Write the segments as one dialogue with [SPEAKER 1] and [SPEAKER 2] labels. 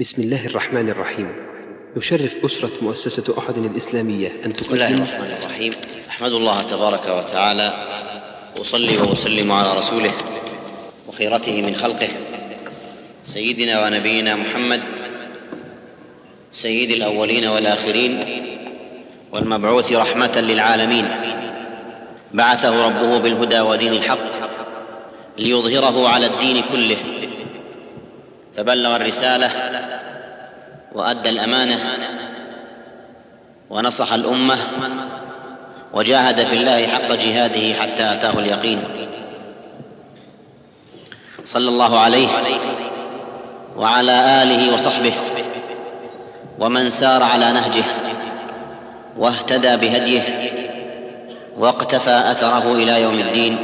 [SPEAKER 1] بسم الله الرحمن الرحيم. يشرف أسرة مؤسسة أحد الإسلامية أن
[SPEAKER 2] بسم الله الرحمن الرحيم. أحمد الله تبارك وتعالى واصلي وأسلم على رسوله وخيرته من خلقه سيدنا ونبينا محمد سيد الأولين والآخرين والمبعوث رحمة للعالمين. بعثه ربه بالهدى ودين الحق ليظهره على الدين كله. فبلغ الرسالة وأدى الأمانة ونصح الأمة وجاهد في الله حق جهاده حتى أتاه اليقين. صلى الله عليه وعلى آله وصحبه ومن سار على نهجه واهتدى بهديه واقتفى أثره إلى يوم الدين.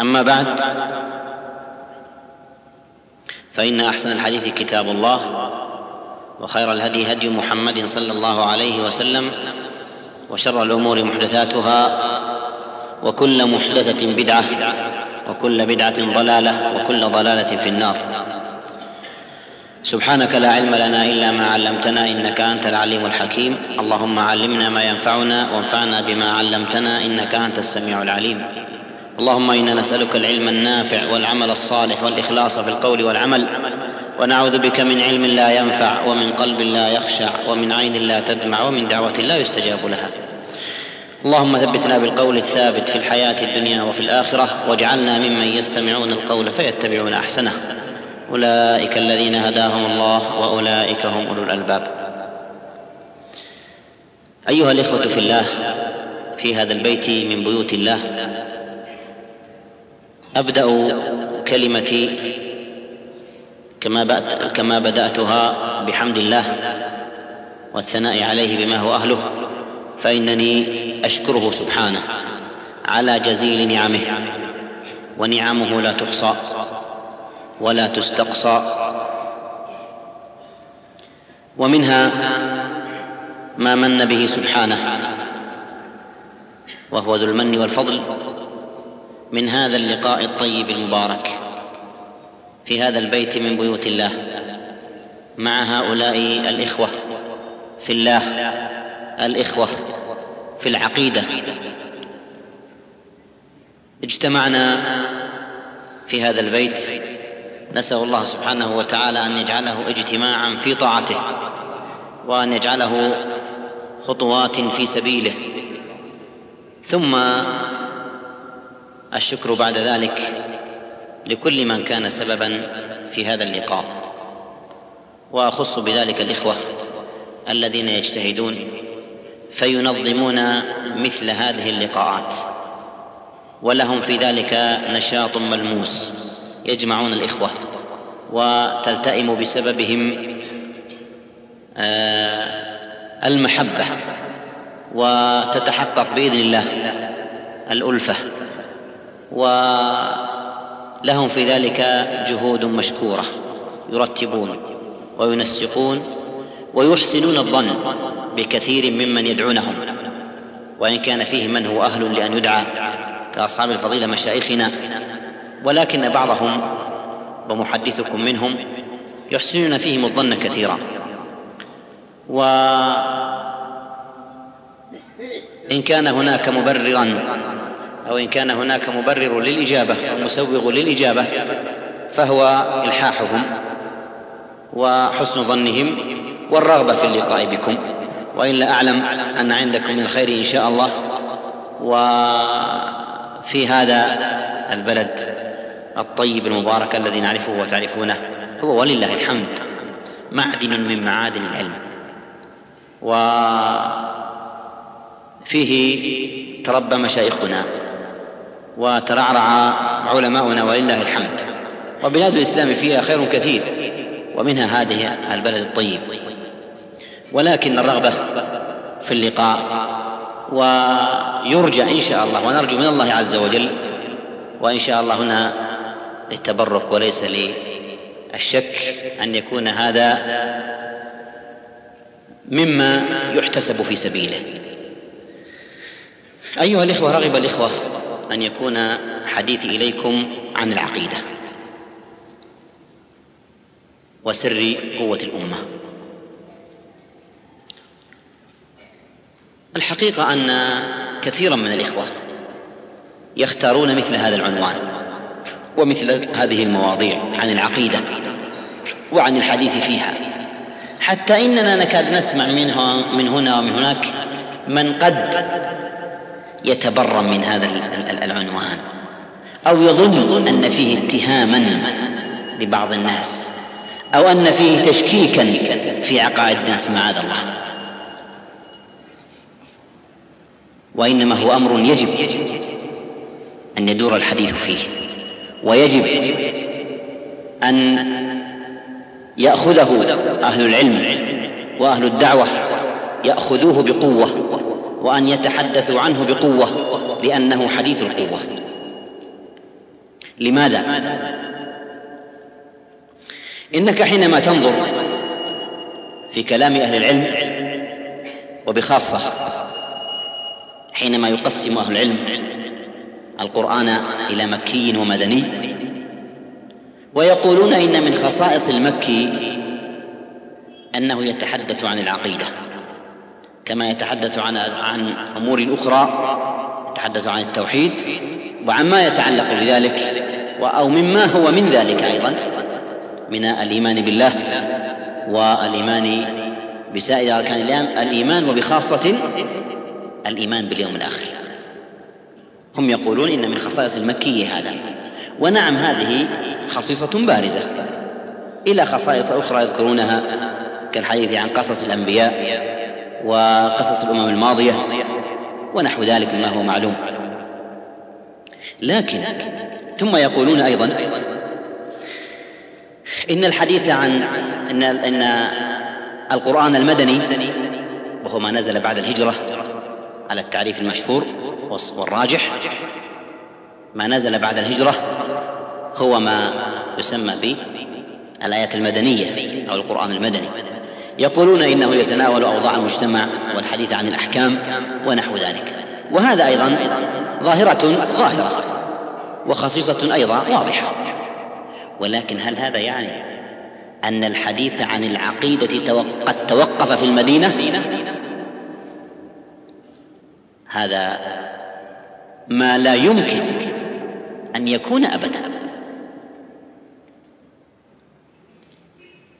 [SPEAKER 2] أما بعد فإن أحسن الحديث كتاب الله وخير الهدي هدي محمد صلى الله عليه وسلم وشر الأمور محدثاتها وكل محدثة بدعة وكل بدعة ضلالة وكل ضلالة في النار. سبحانك لا علم لنا إلا ما علمتنا إنك أنت العليم الحكيم. اللهم علمنا ما ينفعنا وانفعنا بما علمتنا إنك أنت السميع العليم. اللهم إنا نسألك العلم النافع والعمل الصالح والإخلاص في القول والعمل ونعوذ بك من علم لا ينفع ومن قلب لا يخشع ومن عين لا تدمع ومن دعوة لا يستجاب لها. اللهم ثبتنا بالقول الثابت في الحياة الدنيا وفي الآخرة واجعلنا ممن يستمعون القول فيتبعون أحسنه. أولئك الذين هداهم الله وأولئك هم أولو الألباب. أيها الإخوة في الله في هذا البيت من بيوت الله أبدأ كلمتي كما كما بدأتها بحمد الله والثناء عليه بما هو أهله فإنني أشكره سبحانه على جزيل نعمه ونعمه لا تحصى ولا تستقصى. ومنها ما من به سبحانه وهو ذو المن والفضل من هذا اللقاء الطيب المبارك في هذا البيت من بيوت الله مع هؤلاء الإخوة في الله الإخوة في العقيدة. اجتمعنا في هذا البيت. نسأل الله سبحانه وتعالى أن يجعله اجتماعا في طاعته وأن يجعله خطوات في سبيله. ثم الشكر بعد ذلك لكل من كان سببا في هذا اللقاء. وأخص بذلك الإخوة الذين يجتهدون فينظمون مثل هذه اللقاءات ولهم في ذلك نشاط ملموس يجمعون الإخوة وتلتئم بسببهم المحبة وتتحقق بإذن الله الألفة. ولهم في ذلك جهود مشكورة يرتبون وينسقون ويحسنون الظن بكثير ممن يدعونهم. وإن كان فيه من هو أهل لأن يدعى كأصحاب الفضيلة مشايخنا ولكن بعضهم ومحدثكم منهم يحسنون فيهم الظن كثيرا. و إن كان هناك مبررا أو إن كان هناك مبرر للإجابة أو مسوغ للإجابة فهو إلحاحهم وحسن ظنهم والرغبة في اللقاء بكم. وإلا أعلم أن عندكم من الخير إن شاء الله. وفي هذا البلد الطيب المبارك الذي نعرفه وتعرفونه هو ولله الحمد معدن من معادن العلم. وفيه تربى مشايخنا. وترعرع علماؤنا ولله الحمد. وبلاد الإسلام فيها خير كثير ومنها هذه البلد الطيب. ولكن الرغبة في اللقاء ويرجى إن شاء الله ونرجو من الله عز وجل وإن شاء الله هنا للتبرك وليس للشك أن يكون هذا مما يحتسب في سبيله. أيها الإخوة رغب الإخوة أن يكون حديثي إليكم عن العقيدة وسر قوة الأمة. الحقيقة أن كثيرا من الإخوة يختارون مثل هذا العنوان ومثل هذه المواضيع عن العقيدة وعن الحديث فيها. حتى إننا نكاد نسمع منها من هنا ومن هناك من قد يتبرم من هذا العنوان. أو يظن أن فيه اتهاما لبعض الناس. أو أن فيه تشكيكا في عقائد الناس معاذ الله. وإنما هو أمر يجب أن يدور الحديث فيه. ويجب أن يأخذه أهل العلم وأهل الدعوة يأخذوه بقوة. وأن يتحدثوا عنه بقوة لأنه حديث القوة لماذا؟ إنك حينما تنظر في كلام أهل العلم وبخاصة حينما يقسم أهل العلم القرآن إلى مكي ومدني ويقولون إن من خصائص المكي أنه يتحدث عن العقيدة كما يتحدث عن عن أمور أخرى يتحدث عن التوحيد وعما يتعلق بذلك أو مما هو من ذلك أيضا من الإيمان بالله والإيمان بسائر أركان الإيمان وبخاصة الإيمان باليوم الآخر. هم يقولون إن من خصائص المكي هذا ونعم هذه خصيصة بارزة. إلى خصائص أخرى يذكرونها كالحديث عن قصص الأنبياء وقصص الأمم الماضية ونحو ذلك مما هو معلوم. لكن ثم يقولون أيضا إن الحديث عن إن إن القرآن المدني وهو ما نزل بعد الهجرة على التعريف المشهور والراجح ما نزل بعد الهجرة هو ما يسمى بالآيات المدنية أو القرآن المدني. يقولون إنه يتناول أوضاع المجتمع والحديث عن الأحكام ونحو ذلك. وهذا أيضا ظاهرة ظاهرة وخصيصة أيضا واضحة. ولكن هل هذا يعني أن الحديث عن العقيدة قد توقف في المدينة؟ هذا ما لا يمكن أن يكون أبدا.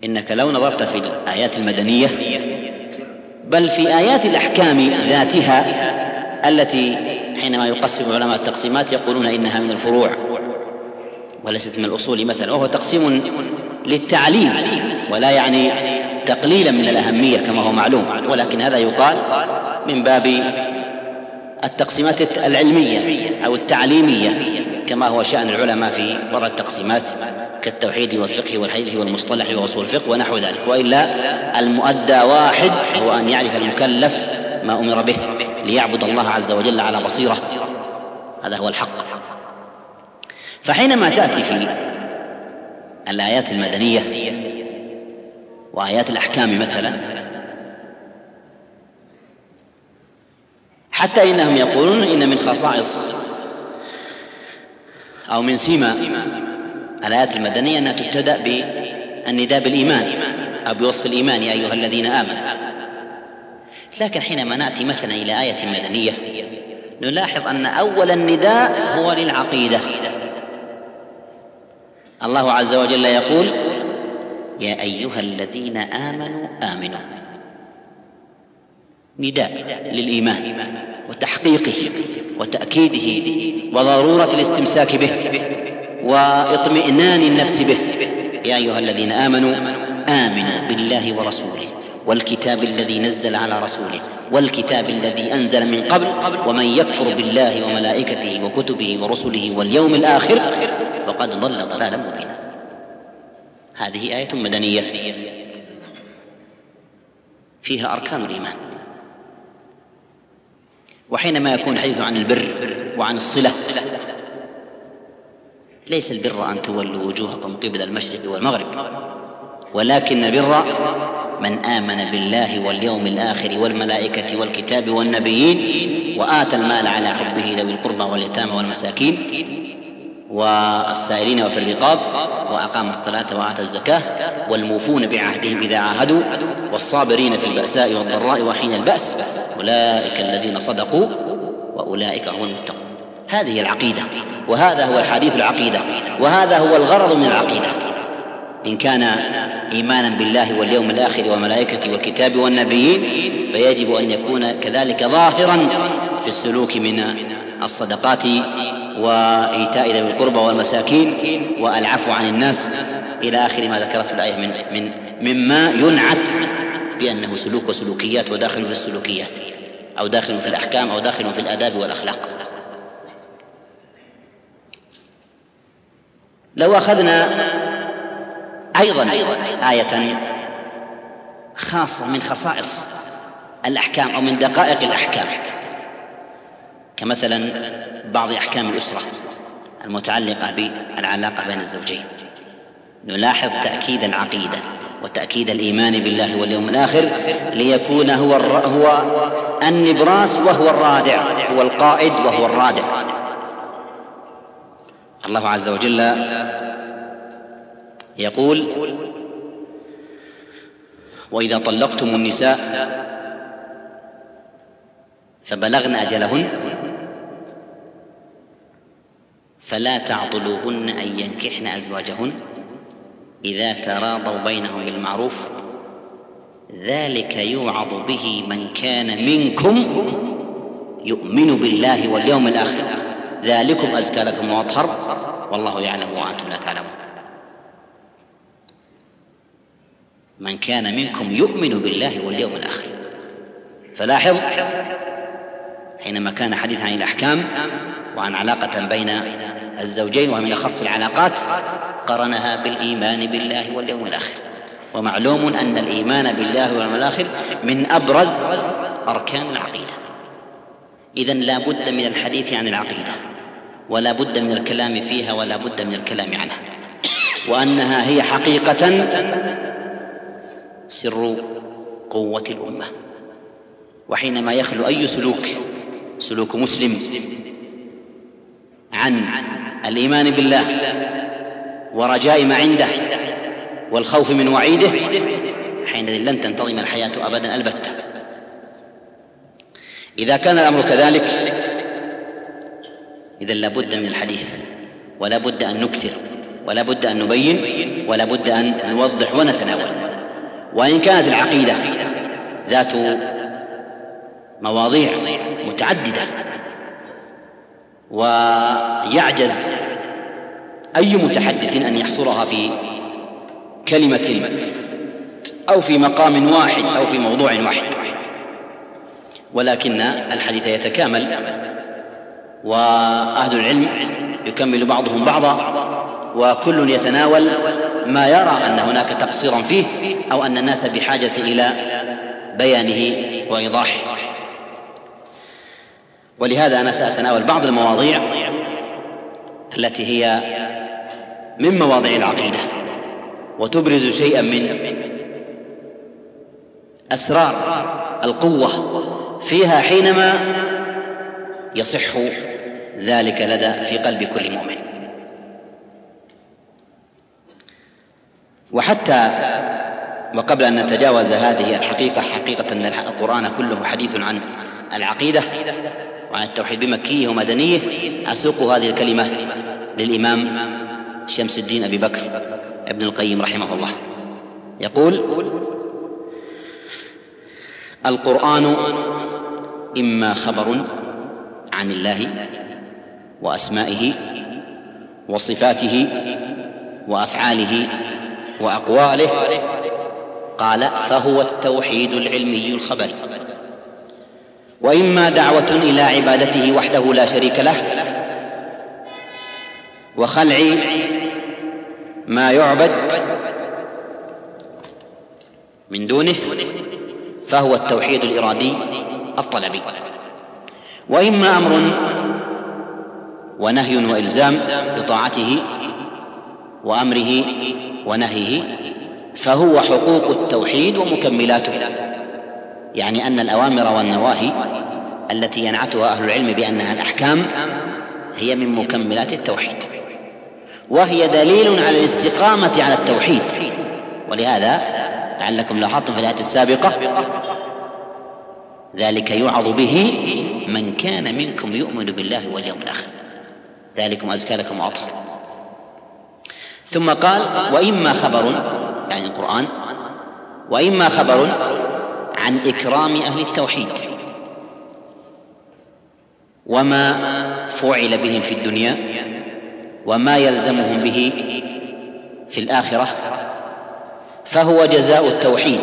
[SPEAKER 2] إنك لو نظرت في الآيات المدنية بل في آيات الأحكام ذاتها التي حينما يقسم علماء التقسيمات يقولون إنها من الفروع وليست من الأصول مثلا وهو تقسيم للتعليم ولا يعني تقليلا من الأهمية كما هو معلوم ولكن هذا يقال من باب التقسيمات العلمية أو التعليمية كما هو شأن العلماء في وضع التقسيمات. كالتوحيد والفقه والحديث والمصطلح وأصول الفقه ونحو ذلك وإلا المؤدى واحد هو أن يعرف المكلف ما أمر به ليعبد الله عز وجل على بصيرة. هذا هو الحق. فحينما تأتي في الآيات المدنية وآيات الأحكام مثلا حتى إنهم يقولون إن من خصائص أو من سيما الآيات المدنية أنها تبتدأ بالنداء بالإيمان أو بوصف الإيمان يا أيها الذين آمنوا. لكن حينما نأتي مثلا إلى آية مدنية نلاحظ أن أول النداء هو للعقيدة. الله عز وجل يقول يا أيها الذين آمنوا آمنوا. نداء للإيمان وتحقيقه وتأكيده وضرورة الاستمساك به. واطمئنان النفس به. يا أيها الذين آمنوا آمنوا بالله ورسوله والكتاب الذي نزل على رسوله والكتاب الذي أنزل من قبل ومن يكفر بالله وملائكته وكتبه ورسله واليوم الآخر فقد ضل ضلالا مبينا. هذه آية مدنية. فيها أركان الإيمان. وحينما يكون الحديث عن البر وعن الصلة ليس البر أن تولوا وجوهكم قبل المشرق والمغرب ولكن البر من آمن بالله واليوم الآخر والملائكة والكتاب والنبيين وآتى المال على حبه ذوي القربى واليتامى والمساكين والسائلين وفي الرقاب وأقام الصلاة وآتى الزكاة والموفون بعهدهم إذا عاهدوا والصابرين في البأساء والضراء وحين البأس أولئك الذين صدقوا وأولئك هم المتقون. هذه العقيدة وهذا هو الحديث العقيدة وهذا هو الغرض من العقيدة. إن كان إيمانا بالله واليوم الآخر وملائكته والكتاب والنبيين فيجب أن يكون كذلك ظاهرا في السلوك من الصدقات وإيتاء ذوي القربى والمساكين والعفو عن الناس إلى آخر ما ذكرته الآية من من مما ينعت بأنه سلوك وسلوكيات وداخل في السلوكيات أو داخل في الأحكام أو داخل في الآداب والأخلاق. لو أخذنا أيضا آية خاصة من خصائص الأحكام أو من دقائق الأحكام كمثلا بعض أحكام الأسرة المتعلقة بالعلاقة بين الزوجين. نلاحظ تأكيد العقيدة وتأكيد الإيمان بالله واليوم الآخر ليكون هو هو النبراس وهو الرادع هو القائد وهو الرادع. الله عز وجل يقول وإذا طلقتم النساء فبلغن أجلهن فلا تعضلوهن أن ينكحن أزواجهن إذا تراضوا بينهم بالمعروف. ذلك يوعظ به من كان منكم يؤمن بالله واليوم الآخر. ذلكم أزكى لكم وأطهر والله يعلم وأنتم لا تعلمون. من كان منكم يؤمن بالله واليوم الآخر فلاحظ حينما كان حديثا عن الأحكام وعن علاقة بين الزوجين وهي من أخص العلاقات قرنها بالإيمان بالله واليوم الآخر. ومعلوم أن الإيمان بالله واليوم الآخر من أبرز أركان العقيدة. إذا لا بد من الحديث عن العقيدة. ولا بد من الكلام فيها ولا بد من الكلام عنها. وأنها هي حقيقة سر قوة الأمة. وحينما يخلو أي سلوك سلوك مسلم عن الإيمان بالله ورجاء ما عنده والخوف من وعيده حينئذ لن تنتظم الحياة أبدا البتة. إذا كان الأمر كذلك إذا لابد من الحديث ولا بد أن نكثر ولا بد أن نبين ولا بد أن نوضح ونتناول. وإن كانت العقيدة ذات مواضيع متعددة ويعجز أي متحدث أن يحصرها في كلمة أو في مقام واحد أو في موضوع واحد. ولكن الحديث يتكامل وأهل العلم يكمل بعضهم بعضا وكل يتناول ما يرى أن هناك تقصيرا فيه أو أن الناس بحاجة إلى بيانه وإيضاحه. ولهذا أنا سأتناول بعض المواضيع التي هي من مواضيع العقيدة وتبرز شيئا من أسرار القوة فيها حينما يصح ذلك لدى في قلب كل مؤمن. وحتى وقبل أن نتجاوز هذه الحقيقة حقيقة أن القرآن كله حديث عن العقيدة وعن التوحيد بمكيه ومدنيه أسوق هذه الكلمة للإمام شمس الدين أبي بكر ابن القيم رحمه الله. يقول القرآن إما خبر عن الله وأسمائه وصفاته وأفعاله وأقواله قال فهو التوحيد العلمي الخبري وإما دعوة إلى عبادته وحده لا شريك له وخلع ما يعبد من دونه فهو التوحيد الإرادي الطلبي. وإما أمر ونهي وإلزام بطاعته وأمره ونهيه فهو حقوق التوحيد ومكملاته. يعني أن الأوامر والنواهي التي ينعتها أهل العلم بأنها الأحكام هي من مكملات التوحيد. وهي دليل على الاستقامة على التوحيد. ولهذا لعلكم لاحظتم في الآية السابقة ذلك يوعظ به من كان منكم يؤمن بالله واليوم الآخر. ذلكم أزكى لكم وأطهر. ثم قال وإما خبر يعني القرآن وإما خبر عن إكرام أهل التوحيد وما فعل بهم في الدنيا وما يلزمهم به في الآخرة فهو جزاء التوحيد.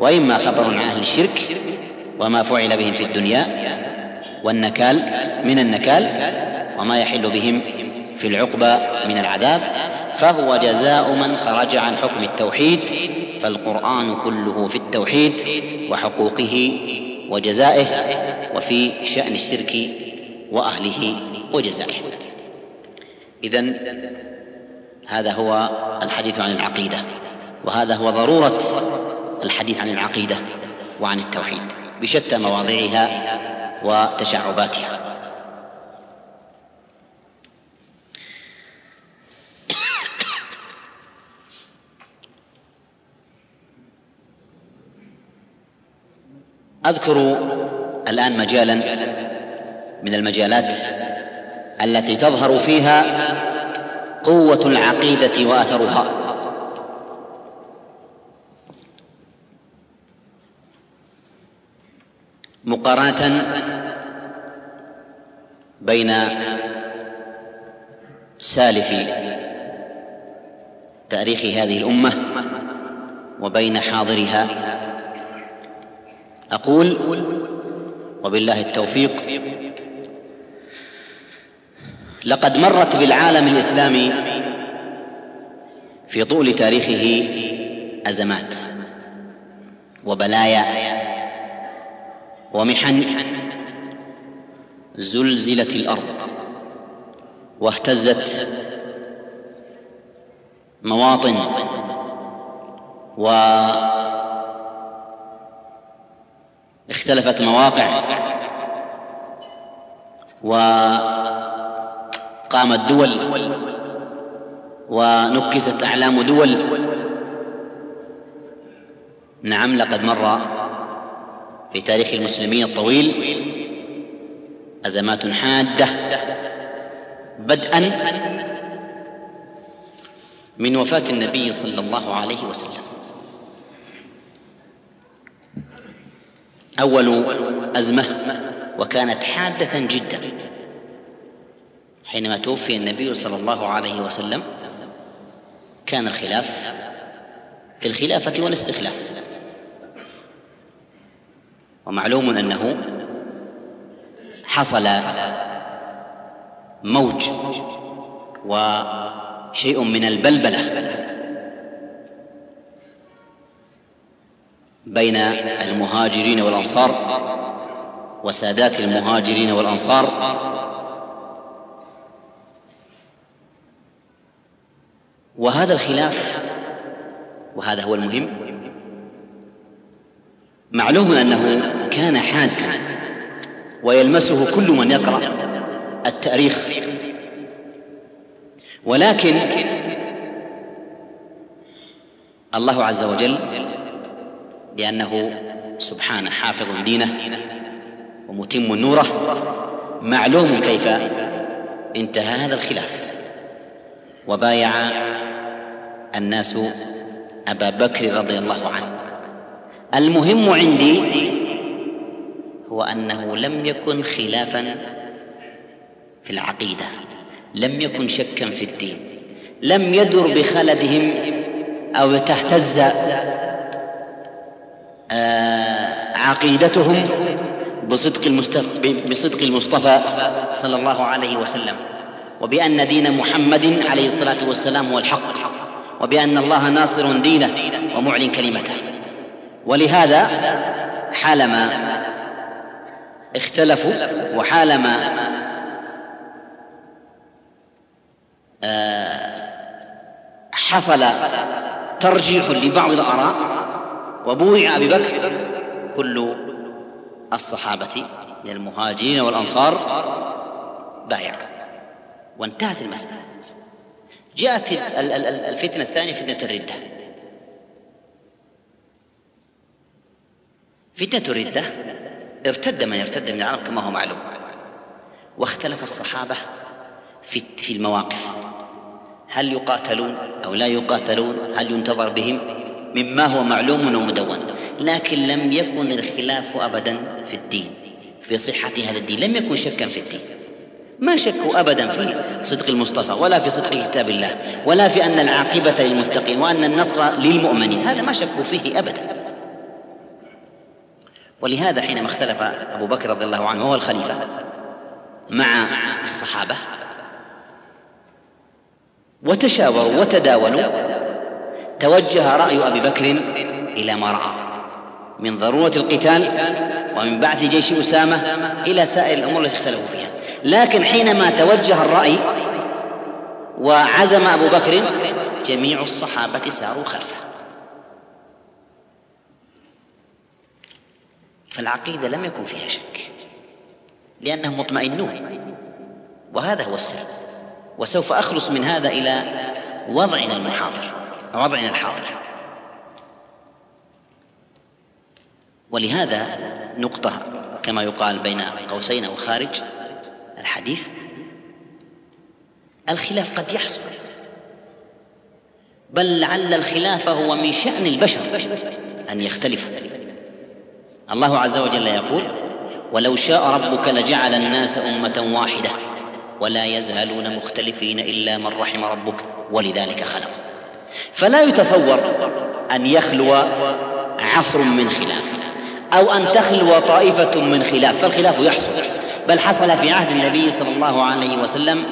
[SPEAKER 2] وإما خبر عن أهل الشرك وما فعل بهم في الدنيا والنكال من النكال وما يحل بهم في العقبى من العذاب فهو جزاء من خرج عن حكم التوحيد فالقرآن كله في التوحيد وحقوقه وجزائه وفي شأن الشرك وأهله وجزائه. إذا هذا هو الحديث عن العقيدة وهذا هو ضرورة الحديث عن العقيدة وعن التوحيد بشتى مواضعها وتشعباتها. أذكر الآن مجالا من المجالات التي تظهر فيها قوة العقيدة وأثرها. مقارنة بين سالف تاريخ هذه الأمة وبين حاضرها أقول وبالله التوفيق لقد مرت بالعالم الإسلامي في طول تاريخه أزمات وبلايا ومحن زلزلت الأرض واهتزت مواطن و اختلفت مواقع وقامت دول. ونكست أعلام دول. نعم لقد مر في تاريخ المسلمين الطويل أزمات حادة. بدءا من وفاة النبي صلى الله عليه وسلم. أول أزمة وكانت حادة جدا. حينما توفي النبي صلى الله عليه وسلم كان الخلاف في الخلافة والاستخلاف. ومعلوم أنه حصل موج وشيء من البلبلة. بين المهاجرين والأنصار وسادات المهاجرين والأنصار. وهذا الخلاف وهذا هو المهم معلوم أنه كان حادا ويلمسه كل من يقرأ التاريخ. ولكن الله عز وجل لأنه سبحانه حافظ دينه ومتم نوره معلوم كيف انتهى هذا الخلاف. وبايع الناس أبا بكر رضي الله عنه. المهم عندي هو أنه لم يكن خلافا في العقيدة لم يكن شكا في الدين لم يدر بخلدهم أو تهتز عقيدتهم بصدق بصدق المصطفى صلى الله عليه وسلم وبأن دين محمد عليه الصلاة والسلام هو الحق وبأن الله ناصر دينه ومعلن كلمته. ولهذا حالما اختلفوا وحالما آه، حصل ترجيح لبعض الآراء وبويع أبي بكر كل الصحابة من المهاجرين والأنصار بايع. وانتهت المسألة. جاءت الفتنة الثانية فتنة الردة. فتنة الردة ارتد من ارتد من العرب كما هو معلوم. واختلف الصحابة في في المواقف. هل يقاتلون أو لا يقاتلون؟ هل ينتظر بهم؟ مما هو معلوم ومدون لكن لم يكن الخلاف أبدا في الدين في صحة هذا الدين لم يكن شكا في الدين. ما شكوا ابدا في صدق المصطفى ولا في صدق كتاب الله ولا في أن العاقبة للمتقين وأن النصر للمؤمنين هذا ما شكوا فيه ابدا. ولهذا حينما اختلف أبو بكر رضي الله عنه وهو الخليفة مع الصحابة وتشاوروا وتداولوا توجه رأي أبي بكر إلى ما رأى. من ضرورة القتال ومن بعث جيش أسامة إلى سائر الأمور التي اختلفوا فيها. لكن حينما توجه الرأي وعزم أبو بكر جميع الصحابة ساروا خلفه. فالعقيدة لم يكن فيها شك لأنهم مطمئنون. وهذا هو السر. وسوف أخلص من هذا إلى وضعنا المحاضر. وضعنا الحاضر. ولهذا نقطة كما يقال بين قوسين أو خارج الحديث الخلاف قد يحصل. بل لعل الخلاف هو من شأن البشر أن يختلفوا. الله عز وجل يقول ولو شاء ربك لجعل الناس أمة واحدة ولا يزالون مختلفين إلا من رحم ربك ولذلك خلق. فلا يتصور أن يخلو عصر من خلاف أو أن تخلو طائفة من خلاف فالخلاف يحصل. بل حصل في عهد النبي صلى الله عليه وسلم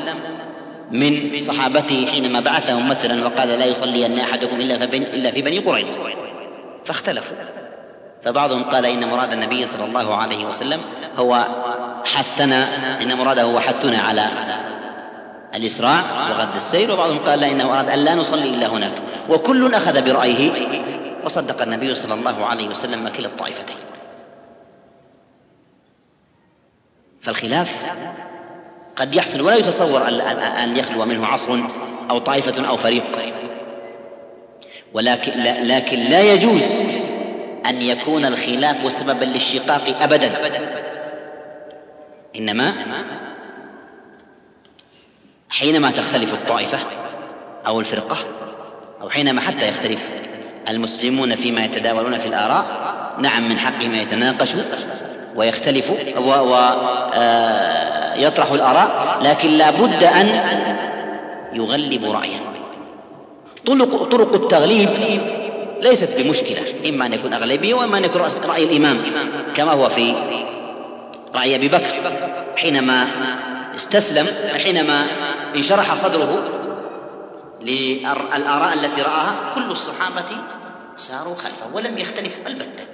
[SPEAKER 2] من صحابته حينما بعثهم مثلا وقال لا يصلين أحدكم إلا إلا في بني قريظه فاختلفوا. فبعضهم قال إن مراد النبي صلى الله عليه وسلم هو حثنا إن مراده هو حثنا على الإسراع وغد السير وبعضهم قال لا إنه أراد أن لا نصلي إلا هناك. وكل أخذ برأيه وصدق النبي صلى الله عليه وسلم كلا الطائفتين. فالخلاف قد يحصل ولا يتصور أن يخلو منه عصر أو طائفة أو فريق. ولكن لكن لا يجوز أن يكون الخلاف سببا للشقاق أبدا. إنما حينما تختلف الطائفة أو الفرقة أو حينما حتى يختلف المسلمون فيما يتداولون في الآراء نعم من حقهم يتناقشوا ويختلف ويطرح آه، الآراء لكن لا بد أن يغلب رأيا. طرق طرق التغليب ليست بمشكلة إما أن يكون أغلبية وإما أن يكون رأي الإمام كما هو في رأي أبي بكر حينما استسلم حينما انشرح صدره للآراء التي رآها كل الصحابة ساروا خلفه ولم يختلفوا البتة.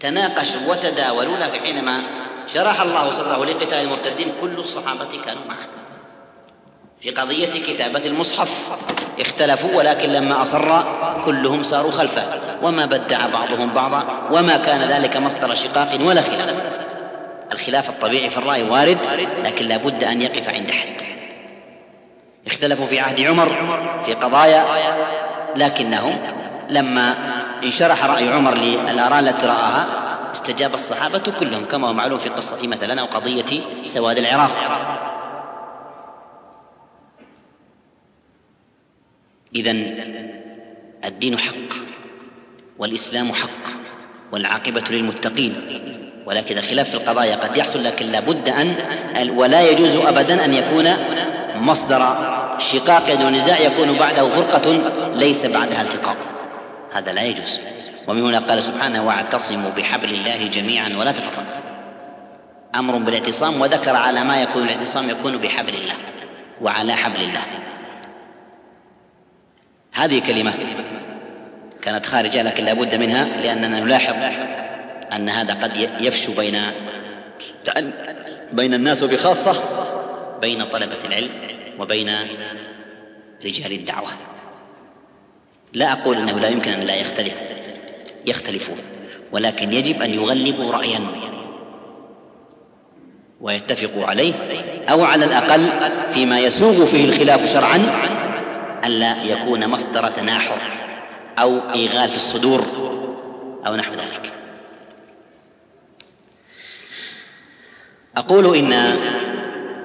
[SPEAKER 2] تناقشوا وتداولوا لكن حينما شرح الله صدره لقتال المرتدين كل الصحابة كانوا معه. في قضية كتابة المصحف اختلفوا ولكن لما أصر كلهم ساروا خلفه. وما بدع بعضهم بعضا وما كان ذلك مصدر شقاق ولا خلاف. الخلاف الطبيعي في الرأي وارد لكن لا بد أن يقف عند حد. اختلفوا في عهد عمر في قضايا لكنهم لما انشرح رأي عمر للآراء التي رآها استجاب الصحابة كلهم كما هو معلوم في قصة مثلا أو قضية سواد العراق. إذا الدين حق والإسلام حق والعاقبة للمتقين. ولكن الخلاف في القضايا قد يحصل لكن لا بد أن ولا يجوز أبدا أن يكون مصدر شقاق ونزاع يكون بعده فرقة ليس بعدها التقاء. هذا لا يجوز. ومن هنا قال سبحانه واعتصموا بحبل الله جميعا ولا تفرقوا. أمر بالاعتصام وذكر على ما يكون الاعتصام يكون بحبل الله وعلى حبل الله. هذه كلمة كانت خارجة لكن لا بد منها لأننا نلاحظ أن هذا قد يفشو بين بين الناس وبخاصه بين طلبة العلم وبين رجال الدعوة. لا أقول أنه لا يمكن أن لا يختلف يختلفون ولكن يجب أن يغلبوا رأيا ويتفقوا عليه أو على الأقل فيما يسوغ فيه الخلاف شرعا ألا يكون مصدر تناحر أو إيغال في الصدور أو نحو ذلك. أقول إن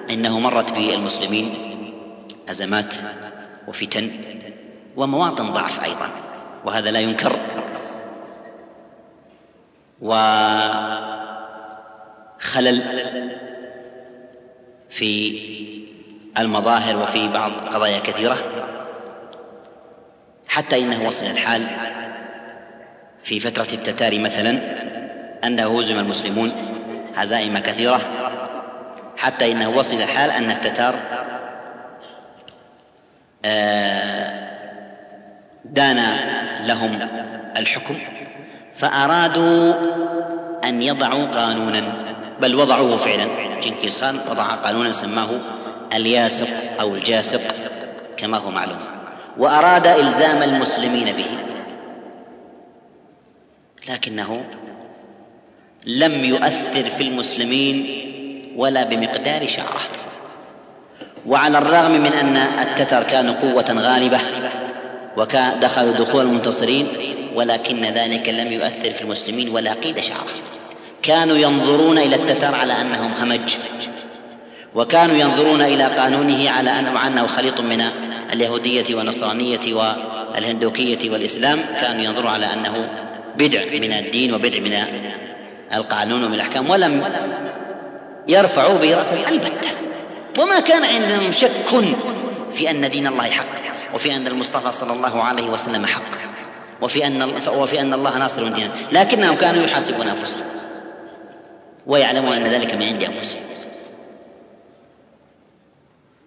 [SPEAKER 2] إنه مرت بالمسلمين أزمات وفتن ومواطن ضعف أيضا وهذا لا ينكر. وخلل في المظاهر وفي بعض قضايا كثيرة حتى إنه وصل الحال في فترة التتار مثلا أنه هزم المسلمون هزائم كثيرة حتى إنه وصل الحال أن التتار آه، دان لهم الحكم فأرادوا أن يضعوا قانونا بل وضعوه فعلا. جنكيز خان وضع قانونا سماه الياسق أو الجاسق كما هو معلوم. وأراد إلزام المسلمين به لكنه لم يؤثر في المسلمين ولا بمقدار شعره. وعلى الرغم من أن التتر كانوا قوة غالبة ودخلوا دخول المنتصرين ولكن ذلك لم يؤثر في المسلمين ولا قيد شعره. كانوا ينظرون إلى التتر على أنهم همج وكانوا ينظرون إلى قانونه على أنه أنه خليط من اليهودية والنصرانية والهندوكية والإسلام. كانوا ينظرون على أنه بدع من الدين وبدع من القانون ومن الأحكام ولم يرفعوا به رأسا البتة وما كان عندهم شك في أن دين الله حق وفي أن المصطفى صلى الله عليه وسلم حق وفي أن وفي أن الله ناصر دينه لكنهم كانوا يحاسبون أنفسهم ويعلمون أن ذلك من عند أنفسهم.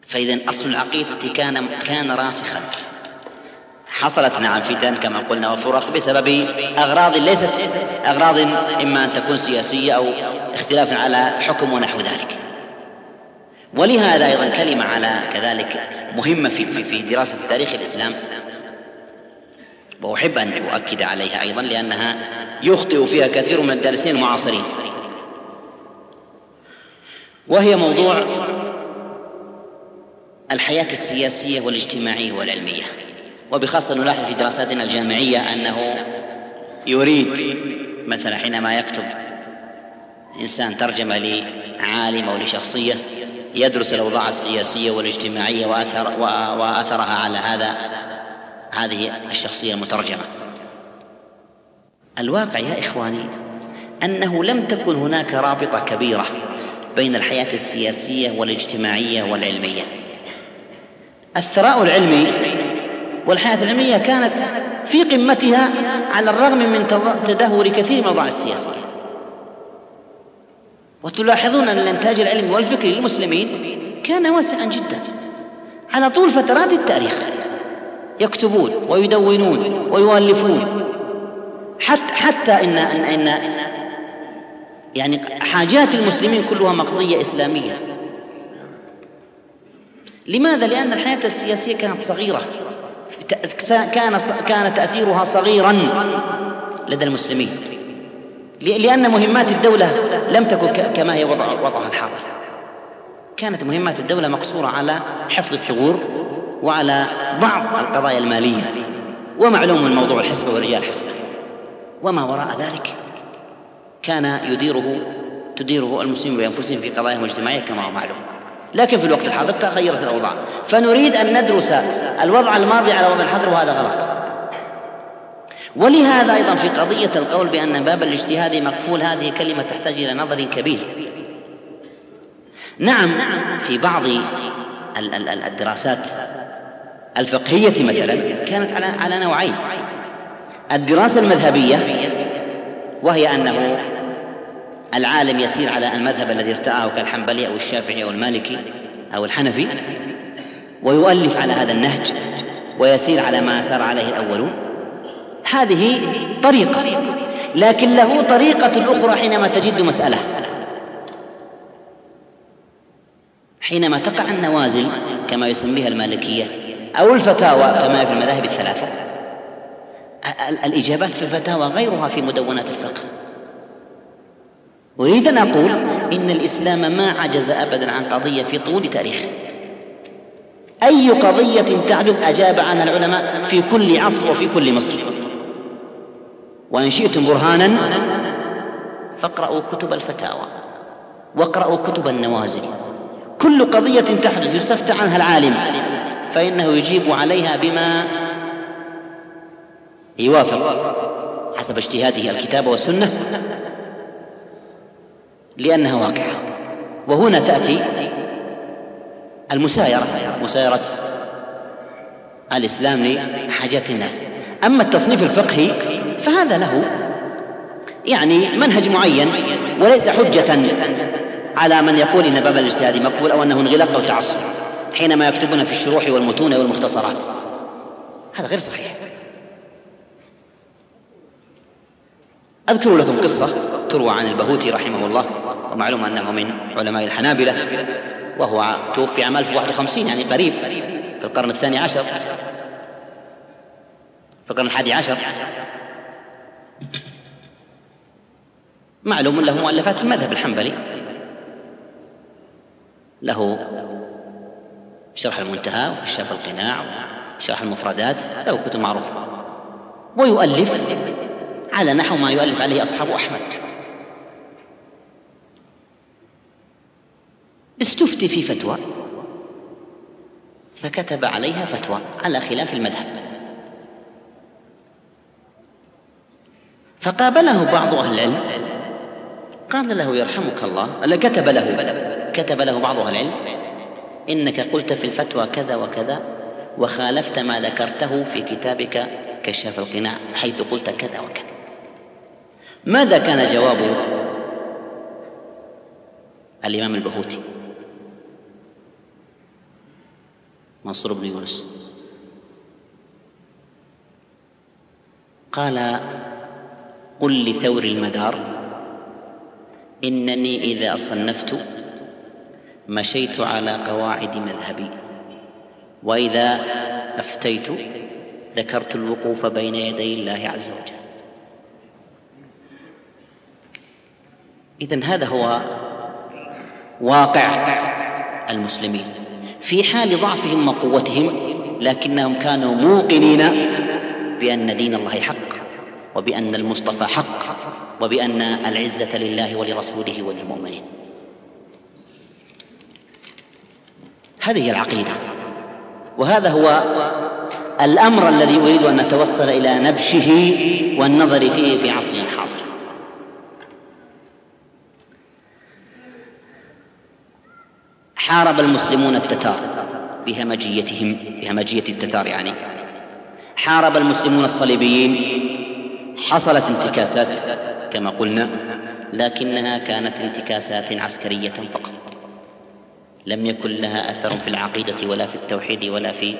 [SPEAKER 2] فإذا أصل العقيدة كان كان راسخا. حصلت نعم فتن كما قلنا وفرق بسبب أغراض ليست أغراض إما أن تكون سياسية أو اختلاف على حكم ونحو ذلك. ولهذا أيضا كلمة على كذلك مهمة في في في دراسة تاريخ الإسلام. وأحب أن أؤكد عليها أيضا لأنها يخطئ فيها كثير من الدارسين المعاصرين. وهي موضوع الحياة السياسية والاجتماعية والعلمية. وبخاصة نلاحظ في دراساتنا الجامعية أنه يريد مثلا حينما يكتب إنسان ترجمة لعالم أو لشخصية يدرس الأوضاع السياسية والاجتماعية وأثر وأثرها على هذا هذه الشخصية المترجمة. الواقع يا إخواني أنه لم تكن هناك رابطة كبيرة بين الحياة السياسية والاجتماعية والعلمية. الثراء العلمي والحياة العلمية كانت في قمتها على الرغم من تدهور كثير من الأوضاع السياسية وتلاحظون أن الإنتاج العلمي والفكري للمسلمين كان واسعا جدا. على طول فترات التاريخ يكتبون ويدونون ويؤلفون. حتى حتى إن إن إن يعني حاجات المسلمين كلها مقضية إسلامية. لماذا؟ لأن الحياة السياسية كانت صغيرة. كان كان تأثيرها صغيرا لدى المسلمين. لأن مهمات الدولة لم تكن كما هي وضع وضعها الحاضر. كانت مهمات الدولة مقصورة على حفظ الثغور وعلى بعض القضايا المالية. ومعلوم من موضوع الحسبة ورجال الحسبة وما وراء ذلك كان يديره تديره المسلمين بأنفسهم في قضاياهم الاجتماعية كما هو معلوم. لكن في الوقت الحاضر تغيرت الأوضاع. فنريد أن ندرس الوضع الماضي على وضع الحاضر وهذا غلط. ولهذا أيضا في قضية القول بأن باب الاجتهاد مقفول هذه كلمة تحتاج إلى نظر كبير. نعم في بعض الدراسات الفقهية مثلا كانت على على نوعين. الدراسة المذهبية وهي أنه العالم يسير على المذهب الذي ارتآه كالحنبلي أو الشافعي أو المالكي أو الحنفي ويؤلف على هذا النهج ويسير على ما سار عليه الأولون. هذه طريقة لكن له طريقة أخرى حينما تجد مسألة. حينما تقع النوازل كما يسميها المالكية أو الفتاوى كما في المذاهب الثلاثة الإجابات في الفتاوى غيرها في مدونات الفقه. أريد أن أقول إن الإسلام ما عجز أبدا عن قضية في طول تاريخه. أي قضية تحدث أجاب عنها العلماء في كل عصر وفي كل مصر. وإن شئتم برهانا فاقرأوا كتب الفتاوى واقرأوا كتب النوازل. كل قضية تحدث يستفتى عنها العالم فإنه يجيب عليها بما يوافق حسب اجتهاده الكتاب والسنة. لأنها واقعة. وهنا تأتي المسايرة. مسايرة الإسلام لحاجات الناس. أما التصنيف الفقهي فهذا له يعني منهج معين وليس حجة على من يقول إن باب الاجتهاد مقبول أو أنه انغلاق أو تعصب حينما يكتبون في الشروح والمتون والمختصرات. هذا غير صحيح. أذكر لكم قصة تروى عن البهوتي رحمه الله. ومعلوم أنه من علماء الحنابلة وهو توفي عام 1051 يعني قريب في القرن الثاني عشر. في القرن الحادي عشر. معلوم له مؤلفات المذهب الحنبلي. له شرح المنتهى وكشاف القناع وشرح المفردات له كتب معروفة. ويؤلف على نحو ما يؤلف عليه أصحاب أحمد. استفتي في فتوى. فكتب عليها فتوى على خلاف المذهب. فقابله بعض أهل العلم. قال له يرحمك الله. ألا كتب له. كتب له بعض أهل العلم. إنك قلت في الفتوى كذا وكذا وخالفت ما ذكرته في كتابك كشاف القناع حيث قلت كذا وكذا. ماذا كان جواب الإمام البهوتي. منصور بن يونس قال قل لثور المدار إنني إذا صنفت مشيت على قواعد مذهبي وإذا أفتيت ذكرت الوقوف بين يدي الله عز وجل. إذن هذا هو واقع المسلمين. في حال ضعفهم وقوتهم لكنهم كانوا موقنين بأن دين الله حق وبأن المصطفى حق وبأن العزة لله ولرسوله وللمؤمنين. هذه العقيدة. وهذا هو الأمر الذي أريد أن نتوصل إلى نبشه والنظر فيه في عصرنا الحاضر. حارب المسلمون التتار بهمجيتهم بهمجية التتار يعني. حارب المسلمون الصليبيين حصلت انتكاسات كما قلنا لكنها كانت انتكاسات عسكرية فقط. لم يكن لها أثر في العقيدة ولا في التوحيد ولا في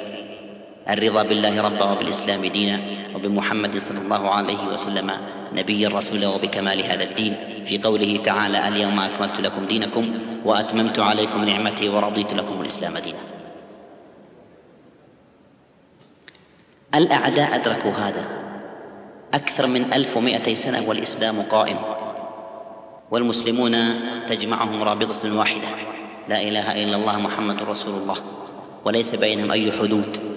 [SPEAKER 2] الرضا بالله ربا وبالإسلام دينا. وبمحمد صلى الله عليه وسلم نبيا رسولا وبكمال هذا الدين. في قوله تعالى اليوم أكملت لكم دينكم وأتممت عليكم نعمتي ورضيت لكم الإسلام دينا. الأعداء أدركوا هذا أكثر من ألف ومائتي سنة والإسلام قائم والمسلمون تجمعهم رابطة واحدة لا إله إلا الله محمد رسول الله وليس بينهم أي حدود.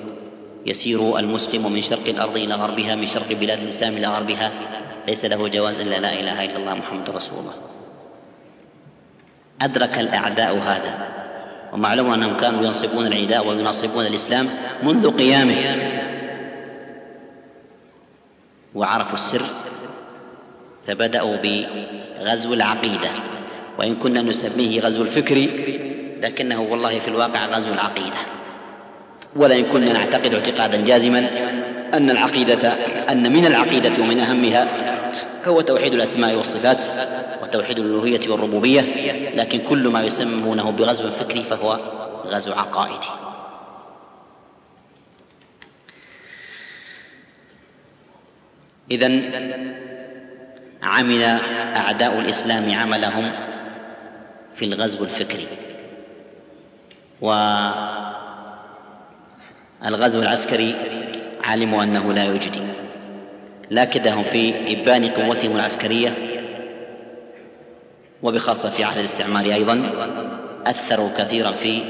[SPEAKER 2] يسير المسلم من شرق الأرض إلى غربها من شرق بلاد الإسلام إلى غربها. ليس له جواز إلا لا إله إلا الله محمد رسول الله. أدرك الأعداء هذا ومعلوم أنهم كانوا ينصبون العداء ويناصبون الإسلام منذ قيامه. وعرفوا السر فبدأوا بغزو العقيدة. وإن كنا نسميه غزو الفكر لكنه والله في الواقع غزو العقيدة. ولئن كنا نعتقد اعتقادا جازما أن العقيدة أن من العقيدة ومن أهمها هو توحيد الأسماء والصفات وتوحيد الألوهية والربوبية لكن كل ما يسمونه بغزو فكري فهو غزو عقائدي. إذا عمل أعداء الإسلام عملهم في الغزو الفكري. والغزو العسكري علموا أنه لا يجدي. لكنهم في إبان قوتهم العسكرية وبخاصة في عهد الاستعمار أيضا أثروا كثيرا في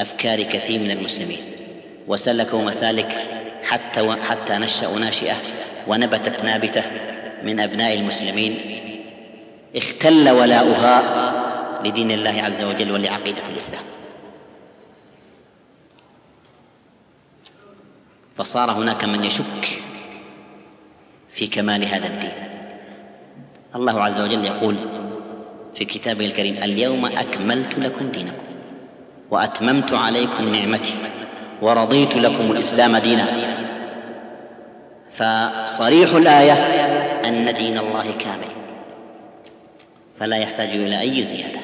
[SPEAKER 2] أفكار كثير من المسلمين وسلكوا مسالك حتى حتى نشأوا ناشئة ونبتت نابتة من أبناء المسلمين اختل ولاؤها لدين الله عز وجل ولعقيدة الإسلام. فصار هناك من يشك في كمال هذا الدين. الله عز وجل يقول في كتابه الكريم اليوم أكملت لكم دينكم وأتممت عليكم نعمتي ورضيت لكم الإسلام دينا. فصريح الآية أن دين الله كامل فلا يحتاج إلى أي زيادة.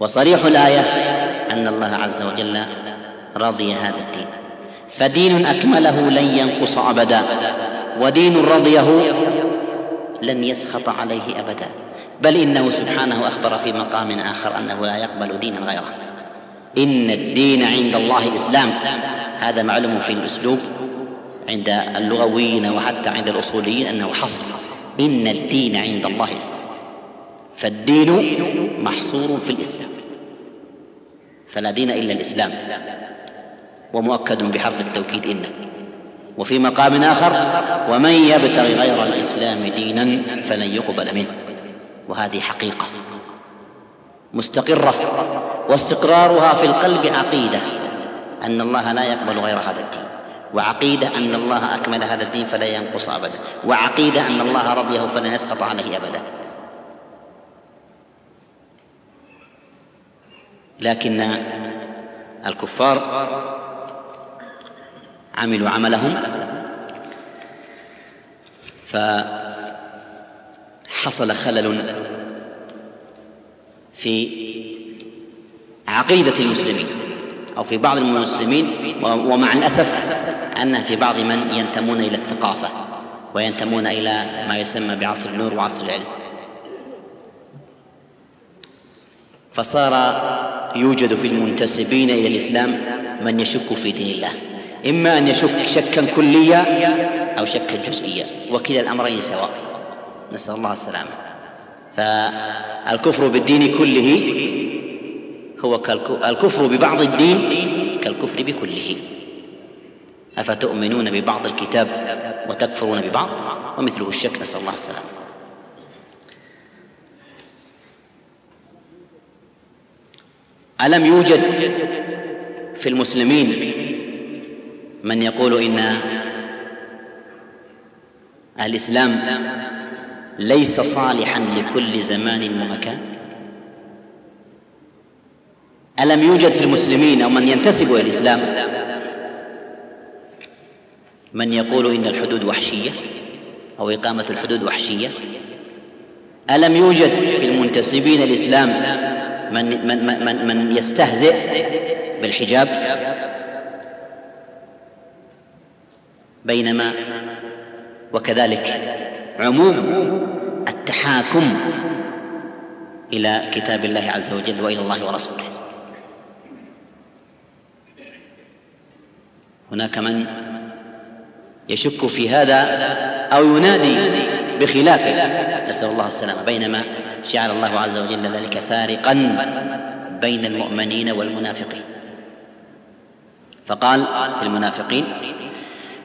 [SPEAKER 2] وصريح الآية أن الله عز وجل رضي هذا الدين. فدين أكمله لن ينقص أبدا. ودين رضيه لن يسخط عليه أبدا. بل إنه سبحانه أخبر في مقام آخر أنه لا يقبل دينا غيره. إن الدين عند الله الإسلام هذا معلوم في الأسلوب عند اللغويين وحتى عند الأصوليين أنه حصر. إن الدين عند الله الإسلام فالدين محصور في الإسلام. فلا دين إلا الإسلام. ومؤكد بحرف التوكيد إن. وفي مقام آخر ومن يبتغي غير الإسلام دينا فلن يقبل منه. وهذه حقيقة. مستقرة واستقرارها في القلب عقيدة أن الله لا يقبل غير هذا الدين. وعقيدة أن الله أكمل هذا الدين فلا ينقص أبدا. وعقيدة أن الله رضيه فلن يسقط عليه أبدا. لكن الكفار عملوا عملهم. فحصل خلل في عقيدة المسلمين أو في بعض المسلمين ومع الأسف أن في بعض من ينتمون إلى الثقافة وينتمون إلى ما يسمى بعصر النور وعصر العلم. فصار يوجد في المنتسبين إلى الإسلام من يشك في دين الله. إما أن يشك شكا كليا أو شكا جزئيا وكلا الأمرين سواء. نسأل الله السلامة. فالكفر بالدين كله هو الكفر ببعض الدين كالكفر بكله. أفتؤمنون ببعض الكتاب وتكفرون ببعض؟ ومثله الشك نسأل الله السلامة. ألم يوجد في المسلمين من يقول إن الإسلام ليس صالحا لكل زمان ومكان؟ ألم يوجد في المسلمين أو من ينتسب إلى الإسلام من يقول إن الحدود وحشية أو إقامة الحدود وحشية؟ ألم يوجد في المنتسبين الإسلام من, من, من, من يستهزئ بالحجاب؟ بينما وكذلك عموم التحاكم إلى كتاب الله عز وجل وإلى الله ورسوله. هناك من يشك في هذا أو ينادي بخلافه. نسأل الله السلامة. بينما جعل الله عز وجل ذلك فارقا بين المؤمنين والمنافقين. فقال في المنافقين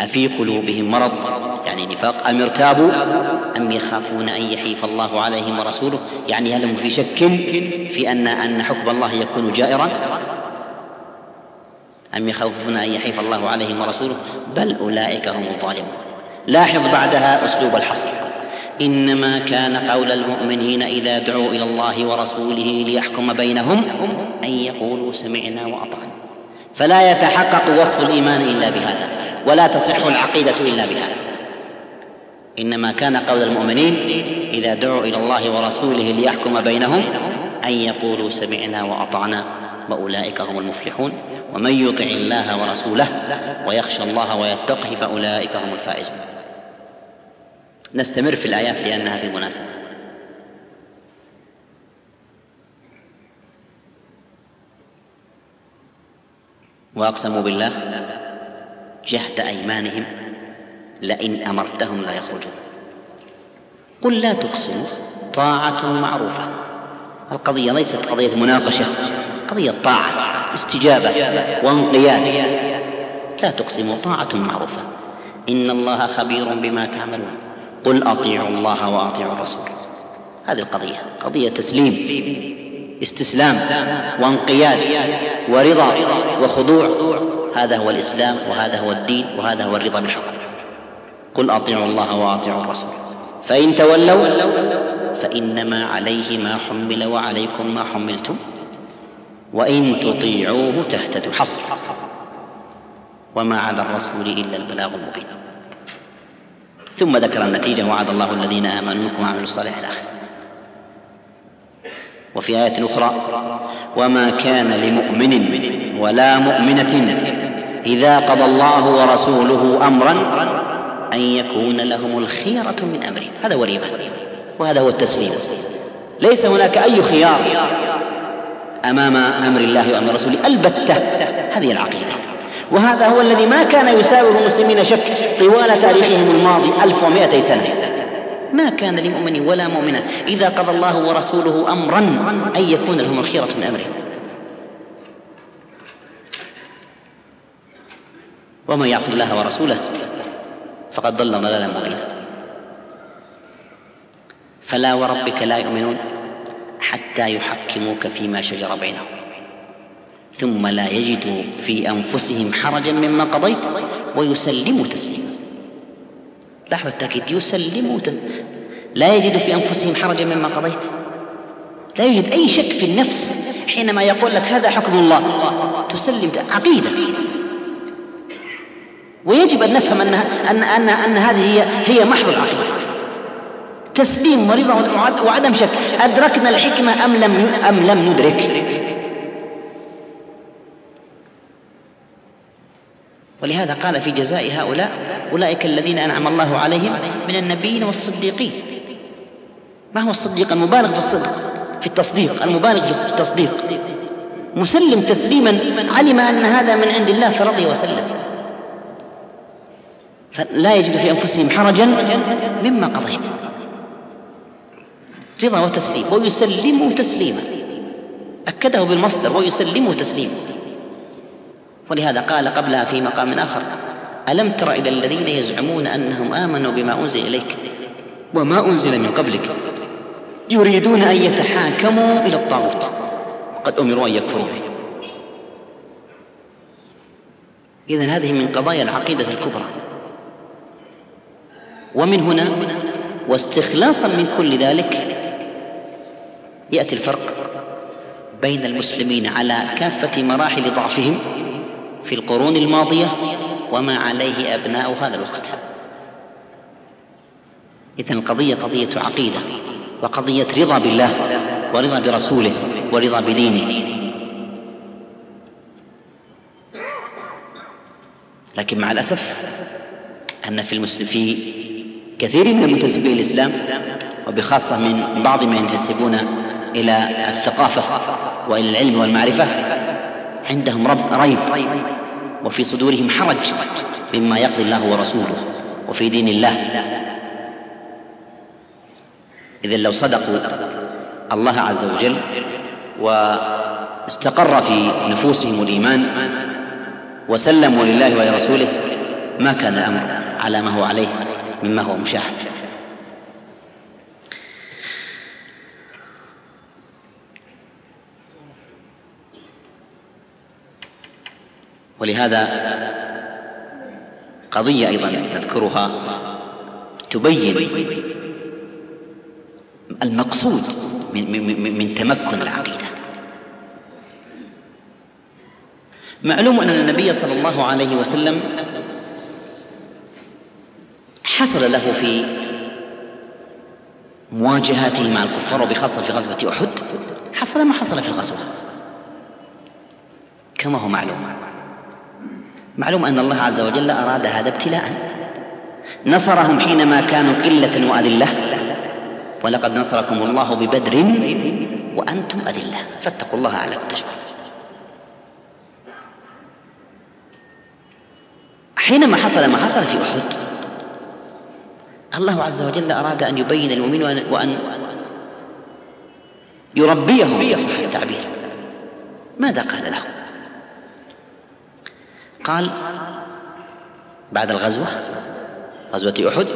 [SPEAKER 2] أفي قلوبهم مرض؟ يعني نفاق. أم ارتابوا؟ أم يخافون أن يحيف الله عليهم ورسوله؟ يعني هل هم في شك في أن أن حكم الله يكون جائرا؟ أم يخافون أن يحيف الله عليهم ورسوله؟ بل أولئك هم الظالمون. لاحظ بعدها أسلوب الحصر. إنما كان قول المؤمنين إذا دعوا إلى الله ورسوله ليحكم بينهم أن يقولوا سمعنا وأطعنا. فلا يتحقق وصف الإيمان إلا بهذا. ولا تصح العقيدة إلا بهذا إنما كان قول المؤمنين إذا دعوا إلى الله ورسوله ليحكم بينهم أن يقولوا سمعنا وأطعنا وأولئك هم المفلحون ومن يطع الله ورسوله ويخشى الله ويتقه فأولئك هم الفائزون. نستمر في الآيات لأنها في مناسبة وأقسموا بالله جهد أيمانهم لئن أمرتهم لا يخرجون. قل لا تقسموا طاعة معروفة. القضية ليست قضية مناقشة قضية طاعة استجابة وانقياد. لا تقسموا طاعة معروفة. إن الله خبير بما تعملون. قل أطيعوا الله وأطيعوا الرسول. هذه القضية قضية تسليم استسلام وانقياد ورضا وخضوع. هذا هو الإسلام وهذا هو الدين وهذا هو الرضا بالحكم قل أطيعوا الله وأطيعوا الرسول. فإن تولوا فإنما عليه ما حمل وعليكم ما حملتم. وإن تطيعوه تهتدوا. حصر. وما على الرسول إلا البلاغ المبين. ثم ذكر النتيجة وعد الله الذين آمنوا منكم وعملوا الصالحات الآخر وفي آية أخرى وما كان لمؤمن ولا مؤمنة إذا قضى الله ورسوله أمرا أن يكون لهم الخيرة من أمرهم هذا هو الإيمان وهذا هو التسليم. ليس هناك أي خيار أمام أمر الله وأمر رسوله البتة. هذه العقيدة. وهذا هو الذي ما كان يساوي المسلمين شك طوال تاريخهم الماضي 1200 سنة. ما كان لمؤمن ولا مؤمنة إذا قضى الله ورسوله أمرا أن يكون لهم الخيرة من أمرهم ومن يعص الله ورسوله فقد ضل ضلالا مبينا. فلا وربك لا يؤمنون حتى يحكموك فيما شجر بينهم. ثم لا يجدوا في أنفسهم حرجا مما قضيت ويسلموا تسليما. لحظه التاكيد يسلموا لا يجد في أنفسهم حرجا مما قضيت. لا يوجد أي شك في النفس حينما يقول لك هذا حكم الله. تسلم عقيدة. ويجب أن نفهم ان ان ان, أن هذه هي هي محض العقيدة. تسليم ورضا وعدم شك. أدركنا الحكمة أم لم أم لم ندرك؟ ولهذا قال في جزاء هؤلاء أولئك الذين أنعم الله عليهم من النبيين والصديقين. ما هو الصديق؟ المبالغ في الصدق في التصديق المبالغ في التصديق. مسلم تسليما علم أن هذا من عند الله فرضي وسلم. فلا يجد في أنفسهم حرجا مما قضيت. رضا وتسليم ويسلموا تسليما. أكده بالمصدر ويسلموا تسليما. ولهذا قال قبلها في مقام آخر ألم تر إلى الذين يزعمون أنهم آمنوا بما أنزل إليك وما أنزل من قبلك يريدون أن يتحاكموا إلى الطاغوت؟ وقد أمروا أن يكفروا به. إذا هذه من قضايا العقيدة الكبرى. ومن هنا واستخلاصا من كل ذلك يأتي الفرق بين المسلمين على كافة مراحل ضعفهم في القرون الماضية وما عليه أبناء هذا الوقت. اذا القضية قضية عقيدة وقضية رضا بالله ورضا برسوله ورضا بدينه. لكن مع الأسف أن في في كثير من المنتسبين للإسلام وبخاصة من بعض من ينتسبون إلى الثقافة وإلى العلم والمعرفة عندهم رب ريب. وفي صدورهم حرج مما يقضي الله ورسوله. وفي دين الله. إذا لو صدقوا الله عز وجل واستقر في نفوسهم الإيمان وسلموا لله ولرسوله ما كان الأمر على ما هو عليه مما هو مشاهد ولهذا قضية أيضا نذكرها تبين المقصود من, من, من تمكن العقيدة. معلوم أن النبي صلى الله عليه وسلم حصل له في مواجهاته مع الكفار وبخاصة في غزوة أحد حصل ما حصل في الغزوة كما هو معلوم. معلوم أن الله عز وجل أراد هذا ابتلاء. نصرهم حينما كانوا قلة وأذلة. ولقد نصركم الله ببدر وأنتم أذلة. فاتقوا الله عليكم تشكرون حينما حصل ما حصل في أحد الله عز وجل أراد أن يبين المؤمنين وأن يربيهم يصح التعبير. ماذا قال لهم؟ قال بعد الغزوة غزوة أحد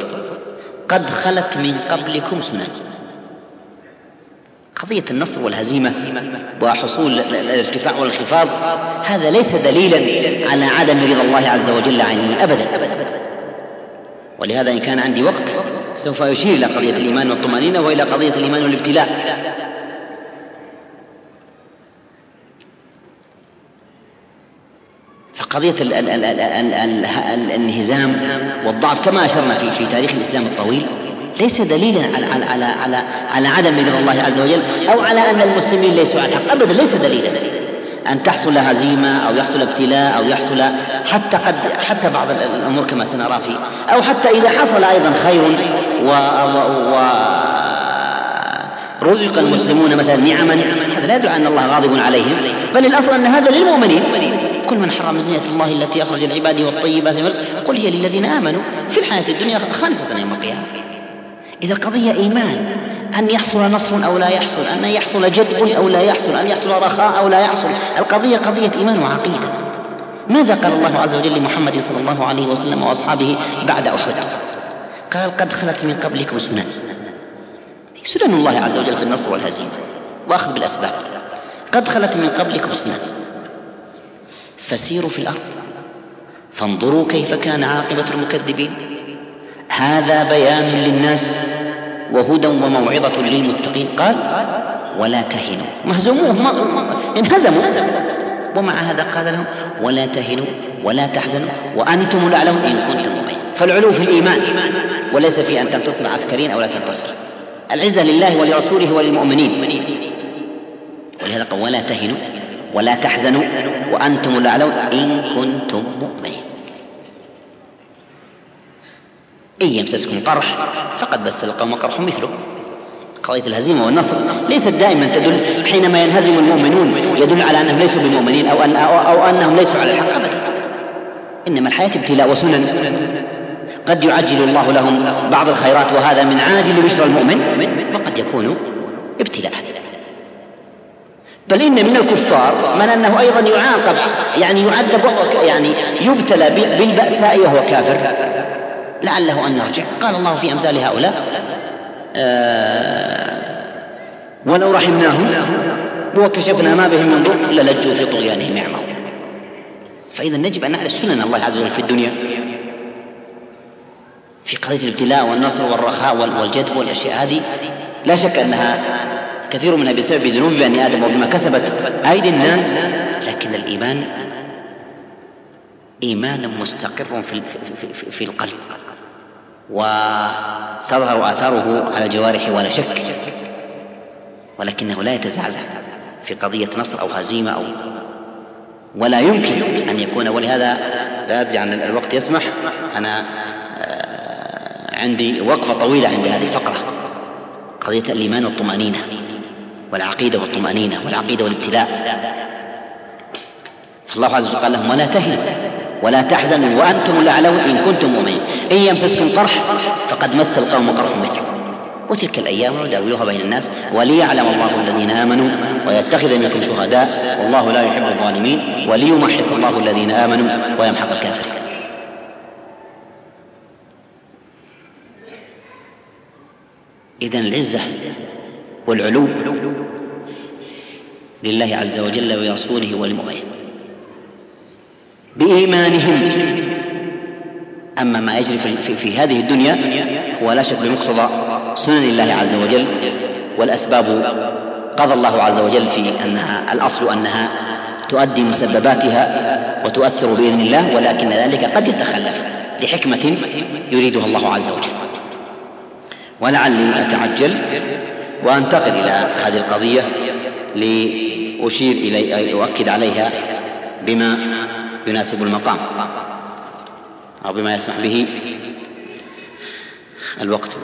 [SPEAKER 2] قد خلت من قبلكم سنن. قضية النصر والهزيمة وحصول الارتفاع والانخفاض هذا ليس دليلا على عدم رضا الله عز وجل عنه أبدا. ولهذا إن كان عندي وقت سوف يشير إلى قضية الإيمان والطمأنينة وإلى قضية الإيمان والابتلاء. فقضية الانهزام والضعف كما أشرنا في في تاريخ الإسلام الطويل ليس دليلا على على على على, على عدم رضا الله عز وجل أو على أن المسلمين ليسوا على الحق. أبدا ليس دليلا. أن تحصل هزيمة أو يحصل ابتلاء أو يحصل حتى قد حتى بعض الأمور كما سنرى في أو حتى إذا حصل أيضا خير و, و, و رزق المسلمون مثلا نعما هذا لا يدل على أن الله غاضب عليهم بل الأصل أن هذا للمؤمنين. قل من حرم زينة الله التي أخرج العباد والطيبات من قل هي للذين آمنوا في الحياة الدنيا خالصة يوم القيامة. إذا القضية إيمان أن يحصل نصر أو لا يحصل أن يحصل جدب أو لا يحصل أن يحصل رخاء أو لا يحصل. القضية قضية إيمان وعقيدة. ماذا قال الله عز وجل لمحمد صلى الله عليه وسلم وأصحابه بعد أحد؟ قال قد خلت من قبلكم سنن. سنن الله عز وجل في النصر والهزيمة. وأخذ بالأسباب. قد خلت من قبلكم سنن. فسيروا في الأرض. فانظروا كيف كان عاقبة المكذبين. هذا بيان للناس وهدى وموعظة للمتقين. قال ولا تهنوا. مهزوموه انهزموا. ومع هذا قال لهم ولا تهنوا ولا تحزنوا وأنتم الأعلون إن كنتم مؤمنين. فالعلو في الإيمان. وليس في أن تنتصر عسكريا أو لا تنتصر. العزة لله ولرسوله وللمؤمنين. ولهذا قال ولا تهنوا ولا تحزنوا وأنتم الأعلون إن كنتم مؤمنين. إن يمسسكم قرح فقد بس القوم قرح مثله. قضية الهزيمة والنصر ليست دائما تدل حينما ينهزم المؤمنون يدل على أنهم ليسوا بمؤمنين أو, أن أو, أو أنهم ليسوا على الحق أبدا. إنما الحياة ابتلاء وسنن. قد يعجل الله لهم بعض الخيرات وهذا من عاجل بشرى المؤمن وقد يكون ابتلاء. بل إن من الكفار من أنه أيضا يعاقب يعني يعذب يعني يبتلى بالبأساء وهو كافر. لعله أن يرجع قال الله في أمثال هؤلاء آه ولو رحمناهم وكشفنا ما بهم من ضر للجوا في طغيانهم يعمهون. فإذا نجب أن نعرف سنن الله عز وجل في الدنيا. في قضية الابتلاء والنصر والرخاء والجدب والأشياء هذه لا شك أنها كثير منها بسبب ذنوب بني آدم وبما كسبت أيدي الناس لكن الإيمان إيمان مستقر في, في, في, في القلب وتظهر آثاره على الجوارح ولا شك ولكنه لا يتزعزع في قضية نصر أو هزيمة أو ولا يمكن أن يكون. ولهذا لا أدري عن الوقت يسمح أنا آه، عندي وقفة طويلة عند هذه الفقرة قضية الإيمان والطمأنينة. والعقيدة والطمأنينة والعقيدة والابتلاء. فالله عز وجل قال لهم ولا تهنوا ولا تحزنوا وأنتم الأعلون إن كنتم مؤمنين. إن يمسسكم قرح فقد مس القوم قرح مثله. وتلك الأيام نداولها بين الناس وليعلم الله الذين آمنوا ويتخذ منكم شهداء والله لا يحب الظالمين وليمحص الله الذين آمنوا ويمحق الكافرين. إذن العزة والعلو لله عز وجل ولرسوله وللمؤمنين. بإيمانهم. أما ما يجري في, في هذه الدنيا هو لا شك بمقتضى سنن الله عز وجل والأسباب. قضى الله عز وجل في أنها الأصل أنها تؤدي مسبباتها وتؤثر بإذن الله ولكن ذلك قد يتخلف لحكمة يريدها الله عز وجل. ولعلي أتعجل وأنتقل إلى هذه القضية لأشير إلي أؤكد عليها بما يناسب المقام أو بما يسمح به الوقت.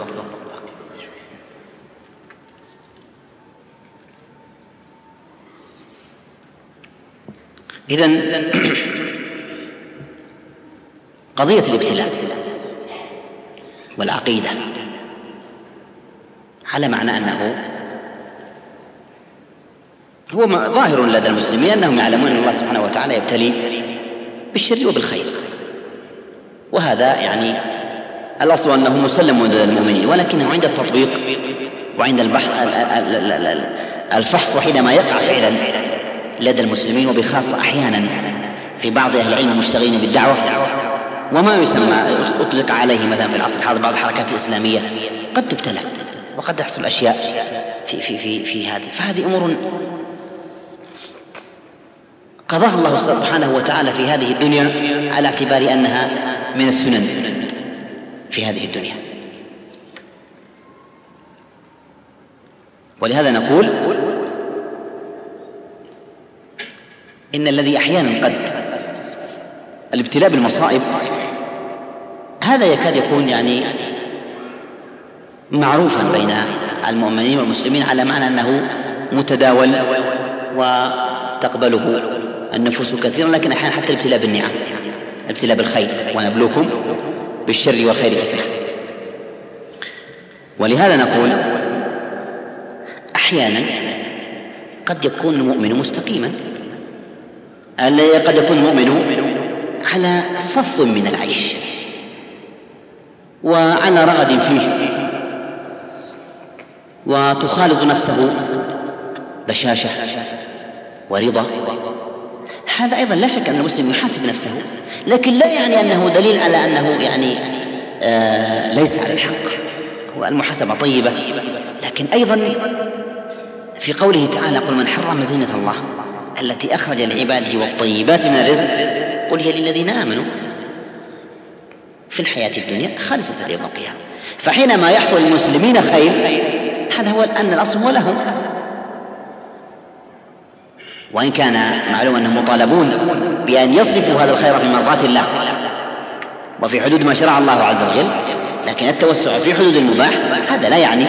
[SPEAKER 2] إذا قضية الابتلاء والعقيدة على معنى أنه هو ظاهر لدى المسلمين أنهم يعلمون أن الله سبحانه وتعالى يبتلي بالشر وبالخير. وهذا يعني الأصل أنه مسلم لدى المؤمنين ولكنه عند التطبيق وعند البحث الفحص وحينما يقع فعلا لدى المسلمين وبخاصة أحيانا في بعض أهل العلم المشتغلين بالدعوة وما يسمى أطلق عليه مثلا في العصر الحاضر بعض الحركات الإسلامية قد تبتلى وقد تحصل أشياء في في في في هذه. فهذه أمور قضاها الله سبحانه وتعالى في هذه الدنيا على اعتبار أنها من السنن في هذه الدنيا. ولهذا نقول إن الذي أحيانا قد الابتلاء بالمصائب هذا يكاد يكون يعني معروفا بين المؤمنين والمسلمين على معنى أنه متداول وتقبله. النفوس كثيرا لكن أحيانا حتى الابتلاء بالنعم الابتلاء بالخير ونبلوكم بالشر والخير فتنة ولهذا نقول أحيانا قد يكون المؤمن مستقيما قد يكون المؤمن على صف من العيش وعلى رغد فيه وتخالط نفسه بشاشة ورضا هذا أيضا لا شك أن المسلم يحاسب نفسه لكن لا يعني أنه دليل على أنه يعني آه ليس على الحق والمحاسبة طيبة. لكن أيضا في قوله تعالى قل من حرم زينة الله التي أخرج لعباده والطيبات من الرزق قل هي للذين آمنوا في الحياة الدنيا خالصة يوم القيامة. فحينما يحصل للمسلمين خير هذا هو أن الأصل هو لهم. وإن كان معلوم أنهم مطالبون بأن يصرفوا هذا الخير في مرضاة الله وفي حدود ما شرع الله عز وجل لكن التوسع في حدود المباح هذا لا يعني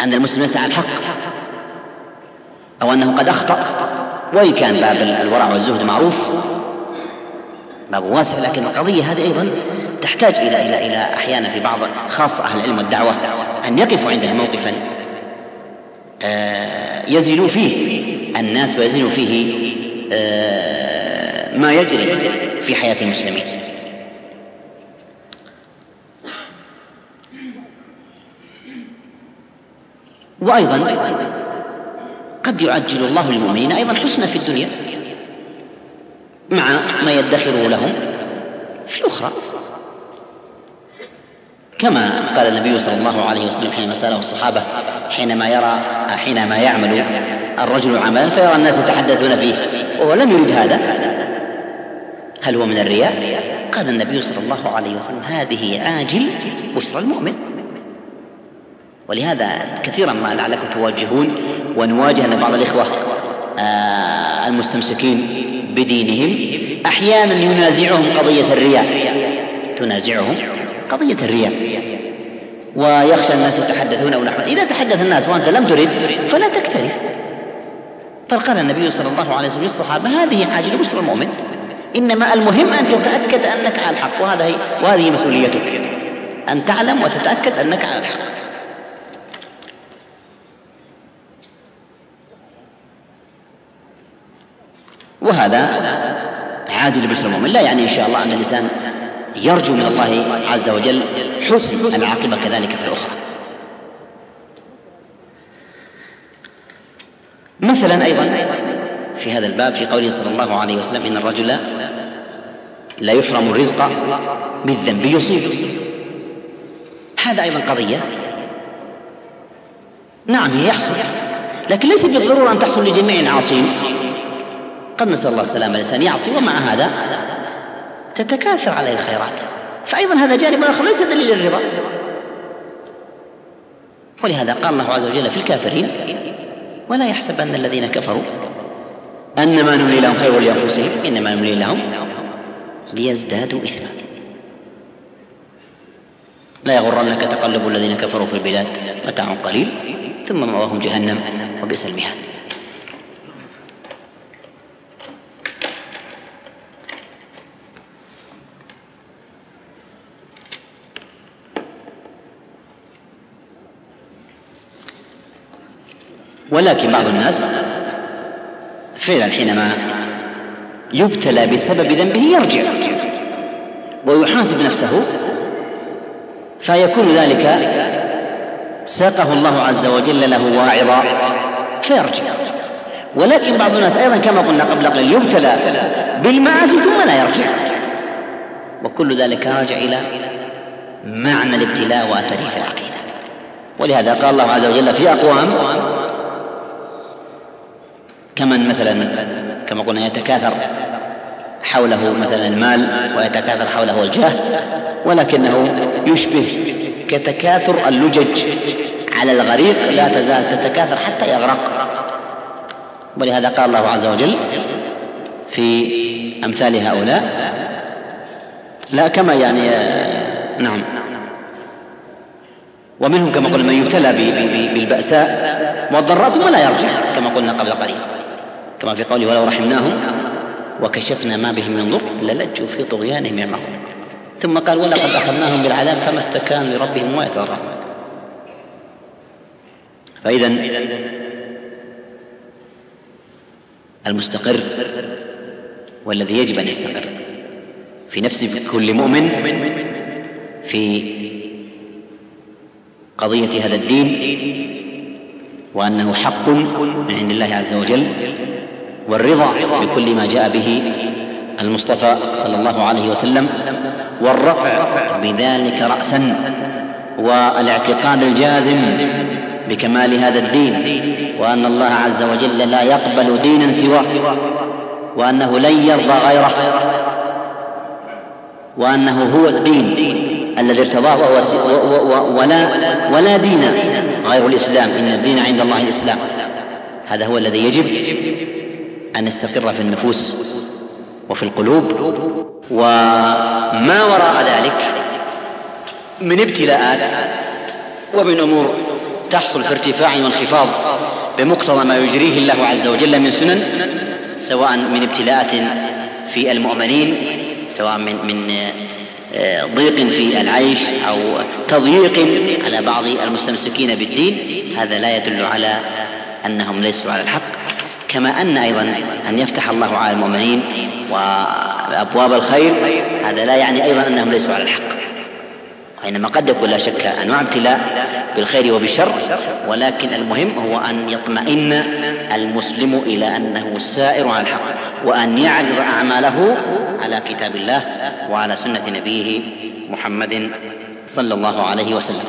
[SPEAKER 2] أن المسلم يسعى الحق أو أنه قد أخطأ. وإن كان باب الورع والزهد معروف باب واسع لكن القضية هذه أيضا تحتاج إلى إلى إلى أحيانا في بعض خاصة أهل العلم والدعوة أن يقفوا عنده موقفا آه، يزن فيه. الناس ويزن فيه آه، ما يجري في حياة المسلمين. وأيضا قد يعجل الله للمؤمنين أيضا حسنا في الدنيا مع ما يدخره لهم في الأخرى. كما قال النبي صلى الله عليه وسلم حينما سأله الصحابة حينما يرى حينما يعمل الرجل عملا فيرى الناس يتحدثون فيه وهو لم يرد هذا. هل هو من الرياء؟ قال النبي صلى الله عليه وسلم هذه عاجل بشرى المؤمن. ولهذا كثيرا ما لعلكم توجهون ونواجه أن بعض الإخوة آه، المستمسكين بدينهم أحيانا ينازعهم قضية الرياء. تنازعهم قضية الرياء. ويخشى الناس يتحدثون أو نحو. إذا تحدث الناس وأنت لم ترد فلا تكترث. بل قال النبي صلى الله عليه وسلم للصحابة هذه عاجل بشرى المؤمن؟ إنما المهم أن تتأكد أنك على الحق وهذا وهذه مسؤوليتك. أن تعلم وتتأكد أنك على الحق. وهذا عاجل بشر المؤمن. لا يعني إن شاء الله أن الإنسان يرجو من الله عز وجل حسن العاقبة كذلك في الأخرى. مثلا أيضا. في هذا الباب في قوله صلى الله عليه وسلم إن الرجل لا يحرم الرزق بالذنب يصيب. هذا أيضا قضية. نعم هي يحصل. لكن ليس بالضرورة أن تحصل لجميع العاصين قد نسأل الله السلامة الإنسان يعصي ومع هذا تتكاثر عليه الخيرات. فأيضا هذا جانب آخر ليس دليل الرضا. ولهذا قال الله عز وجل في الكافرين ولا يحسبن الذين كفروا. أنما نملي لهم خير لأنفسهم إنما نملي لهم ليزدادوا إثما. لا يغرنك تقلب الذين كفروا في البلاد متاع قليل ثم مأواهم جهنم وبئس المهاد. ولكن بعض الناس فعلا حينما يبتلى بسبب ذنبه يرجع ويحاسب نفسه فيكون ذلك ساقه الله عز وجل له واعظا فيرجع. ولكن بعض الناس أيضا كما قلنا قبل قليل يبتلى بالمعاصي ثم لا يرجع. وكل ذلك راجع إلى معنى الابتلاء وأثره في العقيدة. ولهذا قال الله عز وجل في أقوام كمن مثلا كما قلنا يتكاثر حوله مثلا المال ويتكاثر حوله الجاه ولكنه يشبه كتكاثر اللجج على الغريق لا تزال تتكاثر حتى يغرق. ولهذا قال الله عز وجل في أمثال هؤلاء لا كما يعني نعم. ومنهم كما قلنا من يبتلى بالبأساء والضراء ثم لا يرجع كما قلنا قبل قليل. كما في قوله ولو رحمناهم وكشفنا ما بهم من ضر للجوا في طغيانهم يعمهون ثم قال ولقد أخذناهم بالعذاب فما استكانوا لربهم وما يتضرعون. فإذا المستقر والذي يجب أن يستقر في نفس كل مؤمن في قضية هذا الدين وأنه حق من عند الله عز وجل والرضا بكل ما جاء به المصطفى صلى الله عليه وسلم والرفع بذلك رأسا والإعتقاد الجازم بكمال هذا الدين وأن الله عز وجل لا يقبل دينا سواه وأنه لن يرضى غيره وأنه هو الدين الذي ارتضاه وهو ولا ولا دين غير الإسلام إن الدين عند الله الإسلام. هذا هو الذي يجب أن يستقر في النفوس وفي القلوب وما وراء ذلك من ابتلاءات ومن أمور تحصل في ارتفاع وانخفاض بمقتضى ما يجريه الله عز وجل من سنن سواء من ابتلاءات في المؤمنين سواء من من آه، ضيق في العيش أو تضييق على بعض المستمسكين بالدين. هذا لا يدل على أنهم ليسوا على الحق. كما أن أيضا أن يفتح الله على المؤمنين وأبواب الخير هذا لا يعني أيضا أنهم ليسوا على الحق. وإنما قد يكون لا شك أنواع ابتلاء بالخير وبالشر ولكن المهم هو أن يطمئن المسلم إلى أنه سائر على الحق وأن يعرض أعماله على كتاب الله وعلى سنة نبيه محمد صلى الله عليه وسلم.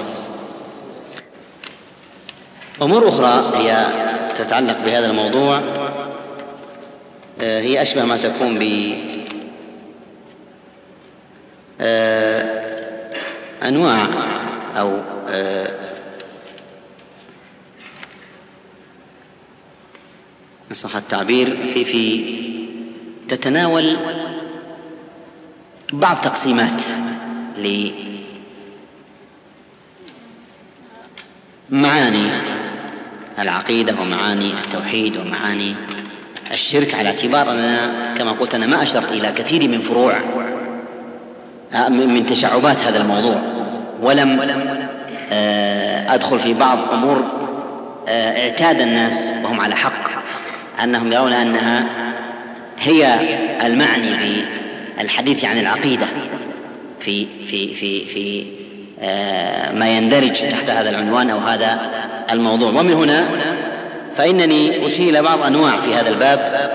[SPEAKER 2] أمور أخرى هي تتعلق بهذا الموضوع آه، هي أشبه ما تكون ب آه، أنواع أو آه، إن صح التعبير في في تتناول بعض تقسيمات لمعاني العقيدة ومعاني التوحيد ومعاني. الشرك على اعتبار أننا كما قلت أنا ما أشرت إلى كثير من فروع آه، من تشعبات هذا الموضوع. ولم آه، أدخل في بعض أمور آه، اعتاد الناس وهم على حق أنهم يرون أنها هي المعني بالحديث عن العقيدة في في في في ما يندرج تحت هذا العنوان أو هذا الموضوع. ومن هنا فإنني أشير إلى بعض أنواع في هذا الباب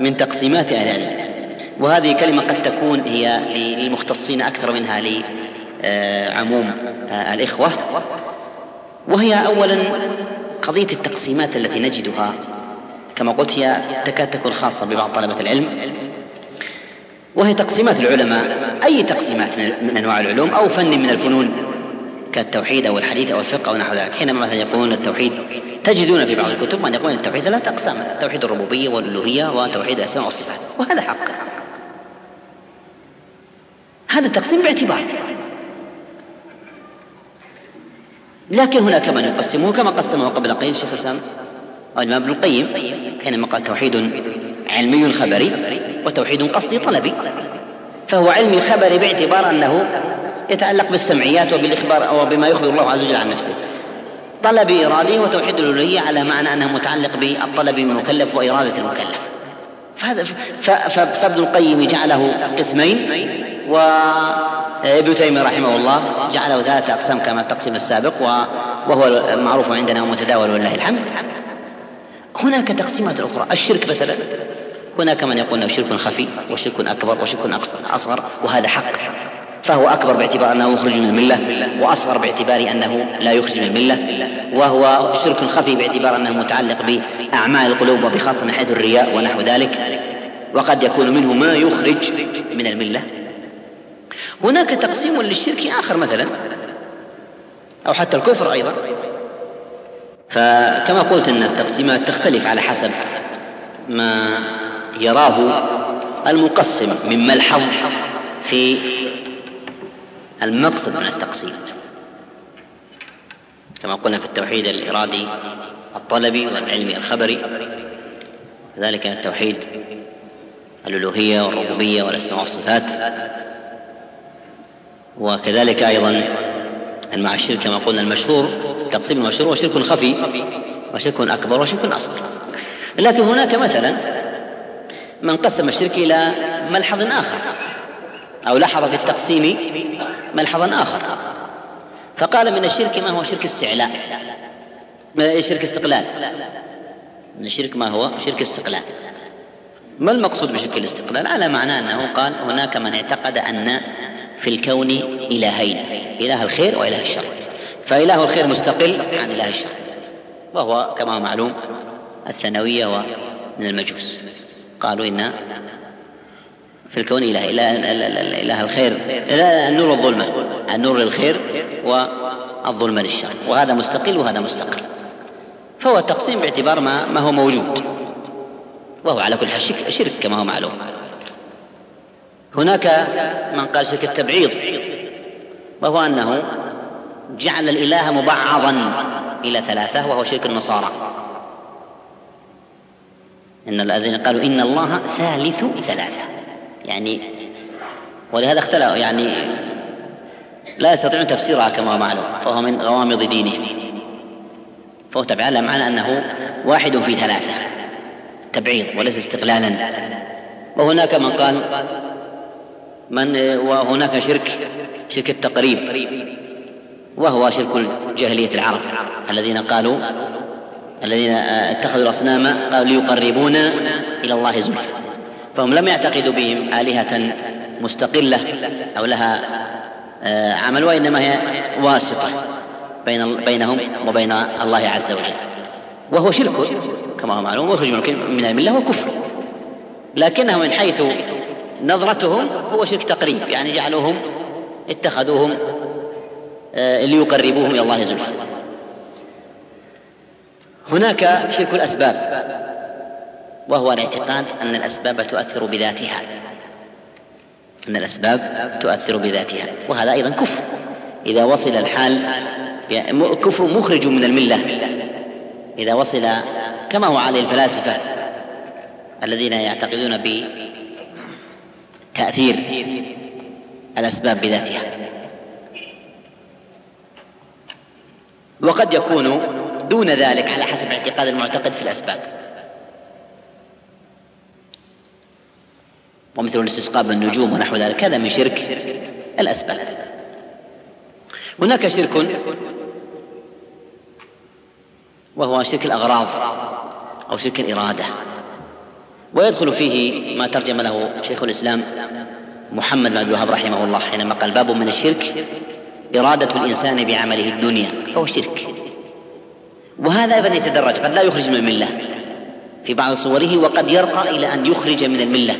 [SPEAKER 2] من تقسيمات أهل العلم. وهذه كلمة قد تكون هي للمختصين أكثر منها لعموم الإخوة. وهي أولا قضية التقسيمات التي نجدها كما قلت هي تكاد تكون خاصة ببعض طلبة العلم. وهي تقسيمات العلماء. أي تقسيمات من أنواع العلوم أو فن من الفنون؟ كالتوحيد أو الحديث أو الفقه أو نحو ذلك. حينما مثلا يقولون التوحيد تجدون في بعض الكتب من يقول التوحيد ثلاثة أقسام توحيد الربوبية والألوهية وتوحيد الأسماء والصفات. وهذا حق. هذا التقسيم باعتبار. لكن هناك من يقسمه كما قسمه قبل قليل الشيخ الإسلام الإمام ابن القيم حينما قال توحيد علمي خبري. وتوحيد قصدي طلبي فهو علمي خبري باعتبار أنه يتعلق بالسمعيات وبالإخبار وبما يخبر الله عز وجل عن نفسه. طلبي ارادي وتوحيد الألوهية على معنى أنه متعلق بالطلب من المكلف وإرادة المكلف. فهذا فابن القيم جعله قسمين وابن تيمية رحمه الله جعله ثلاثة أقسام كما التقسيم السابق وهو معروف عندنا ومتداول ولله الحمد. هناك تقسيمات أخرى. الشرك مثلا. هناك من يقول إنه شرك خفي وشرك أكبر وشرك أصغر وهذا حق. فهو أكبر باعتبار أنه يخرج من الملة وأصغر باعتبار أنه لا يخرج من الملة وهو شرك خفي باعتبار أنه متعلق بأعمال القلوب وبخاصة من حيث الرياء ونحو ذلك. وقد يكون منه ما يخرج من الملة. هناك تقسيم للشرك آخر مثلا أو حتى الكفر أيضا. فكما قلت أن التقسيمات تختلف على حسب ما يراه المقسم من ملحظ في المقصد من التقسيم كما قلنا في التوحيد الإرادي الطلبي والعلمي الخبري كذلك التوحيد الألوهية والربوبية والأسماء والصفات وكذلك أيضا مع الشرك كما قلنا المشهور تقسيم المشهور وشرك خفي وشرك أكبر وشرك أصغر. لكن هناك مثلا من قسم الشرك إلى ملحظ آخر أو لاحظ في التقسيم ملحظا آخر. فقال من الشرك ما هو شرك استعلاء؟ شرك استقلال؟ من الشرك ما هو شرك استقلال. ما المقصود بشرك الاستقلال؟ على معنى أنه قال هناك من اعتقد أن في الكون إلهين إله الخير وإله الشر. فإله الخير مستقل عن إله الشر وهو كما هو معلوم الثانوية ومن المجوس. قالوا إن في الكون إله إله, إله الخير. النور والظلمة النور للخير والظلمة للشر. وهذا مستقل وهذا مستقل فهو التقسيم باعتبار ما, ما هو موجود. وهو على كل حال شرك كما هو معلوم. هناك من قال شرك التبعيض وهو أنه جعل الإله مبعضا إلى ثلاثة وهو شرك النصارى. إن الذين قالوا إن الله ثالث ثلاثة. يعني ولهذا اختلفوا يعني لا يستطيعون تفسيرها كما هو معلوم فهو من غوامض دينهم. فهو تبع معنى أنه واحد في ثلاثة تبعيض وليس استقلالا. وهناك من قال من وهناك شرك شرك التقريب وهو شرك جاهلية العرب الذين قالوا الذين اتخذوا الأصنام قالوا ليقربونا إلى الله زلفى. فهم لم يعتقدوا بهم آلهة مستقلة أو لها آه، عمل وإنما هي واسطة بين بينهم وبين الله عز وجل. وهو شرك كما هو معلوم ويخرج من الملة وكفر لكنه من حيث نظرتهم هو شرك تقريب يعني جعلوهم اتخذوهم آه، ليقربوهم إلى الله زلفى. هناك شرك الأسباب وهو الاعتقاد أن الأسباب تؤثر بذاتها أن الأسباب تؤثر بذاتها وهذا أيضا كفر. إذا وصل الحال يعني كفر مخرج من الملة. إذا وصل كما هو عليه الفلاسفة الذين يعتقدون تأثير الأسباب بذاتها. وقد يكون دون ذلك على حسب اعتقاد المعتقد في الأسباب. ومثل الاستسقاء بالنجوم ونحو ذلك هذا من شرك الأسباب. هناك شرك وهو شرك الأغراض أو شرك الإرادة. ويدخل فيه ما ترجم له شيخ الإسلام محمد بن عبد الوهاب رحمه الله حينما قال باب من الشرك إرادة الإنسان بعمله الدنيا. فهو شرك. وهذا أيضا يتدرج قد لا يخرج من الملة. في بعض صوره وقد يرقى إلى أن يخرج من الملة.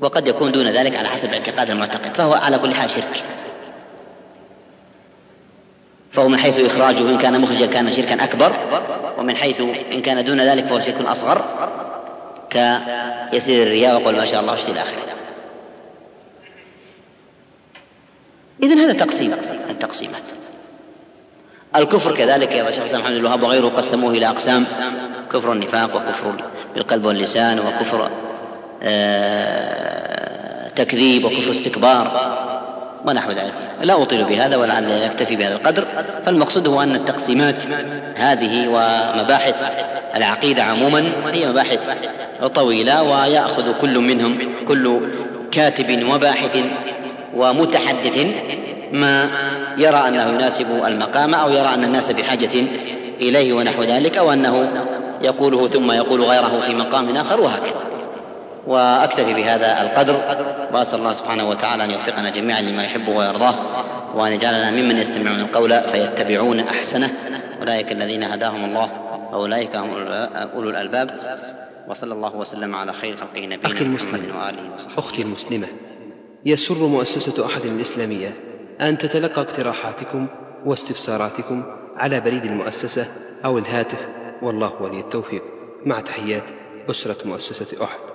[SPEAKER 2] وقد يكون دون ذلك على حسب اعتقاد المعتقد فهو على كل حال شرك. فهو من حيث إخراجه إن كان مخرجا كان شركا أكبر ومن حيث إن كان دون ذلك فهو شرك أصغر كيسير الرياء وقول ما شاء الله واشتي الآخر إذن هذا تقسيم التقسيمات. الكفر كذلك يا شيخ محمد الوهاب وغيره قسموه إلى أقسام كفر النفاق وكفر بالقلب واللسان وكفر آه تكذيب وكفر استكبار ونحو ذلك. لا أطيل بهذا ولعل يكتفي بهذا القدر. فالمقصود هو أن التقسيمات هذه ومباحث العقيدة عموما هي مباحث طويلة ويأخذ كل منهم كل كاتب وباحث ومتحدث ما يرى أنه يناسب المقام أو يرى أن الناس بحاجة إليه ونحو ذلك أو أنه يقوله ثم يقول غيره في مقام آخر وهكذا. وأكتفي بهذا القدر وأسأل الله سبحانه وتعالى أن يوفقنا جميعا لما يحبه ويرضاه وأن يجعلنا ممن يستمعون القول فيتبعون أحسنه. أولئك الذين هداهم الله وأولئك هم أولو الألباب. وصلى الله وسلم على خير خلقه نبينا
[SPEAKER 1] المسلم.
[SPEAKER 2] وآله وصحبه
[SPEAKER 1] أختي المسلمة. يسر مؤسسة أحد الإسلامية أن تتلقى اقتراحاتكم واستفساراتكم على بريد المؤسسة أو الهاتف والله ولي التوفيق. مع تحيات أسرة مؤسسة أحد.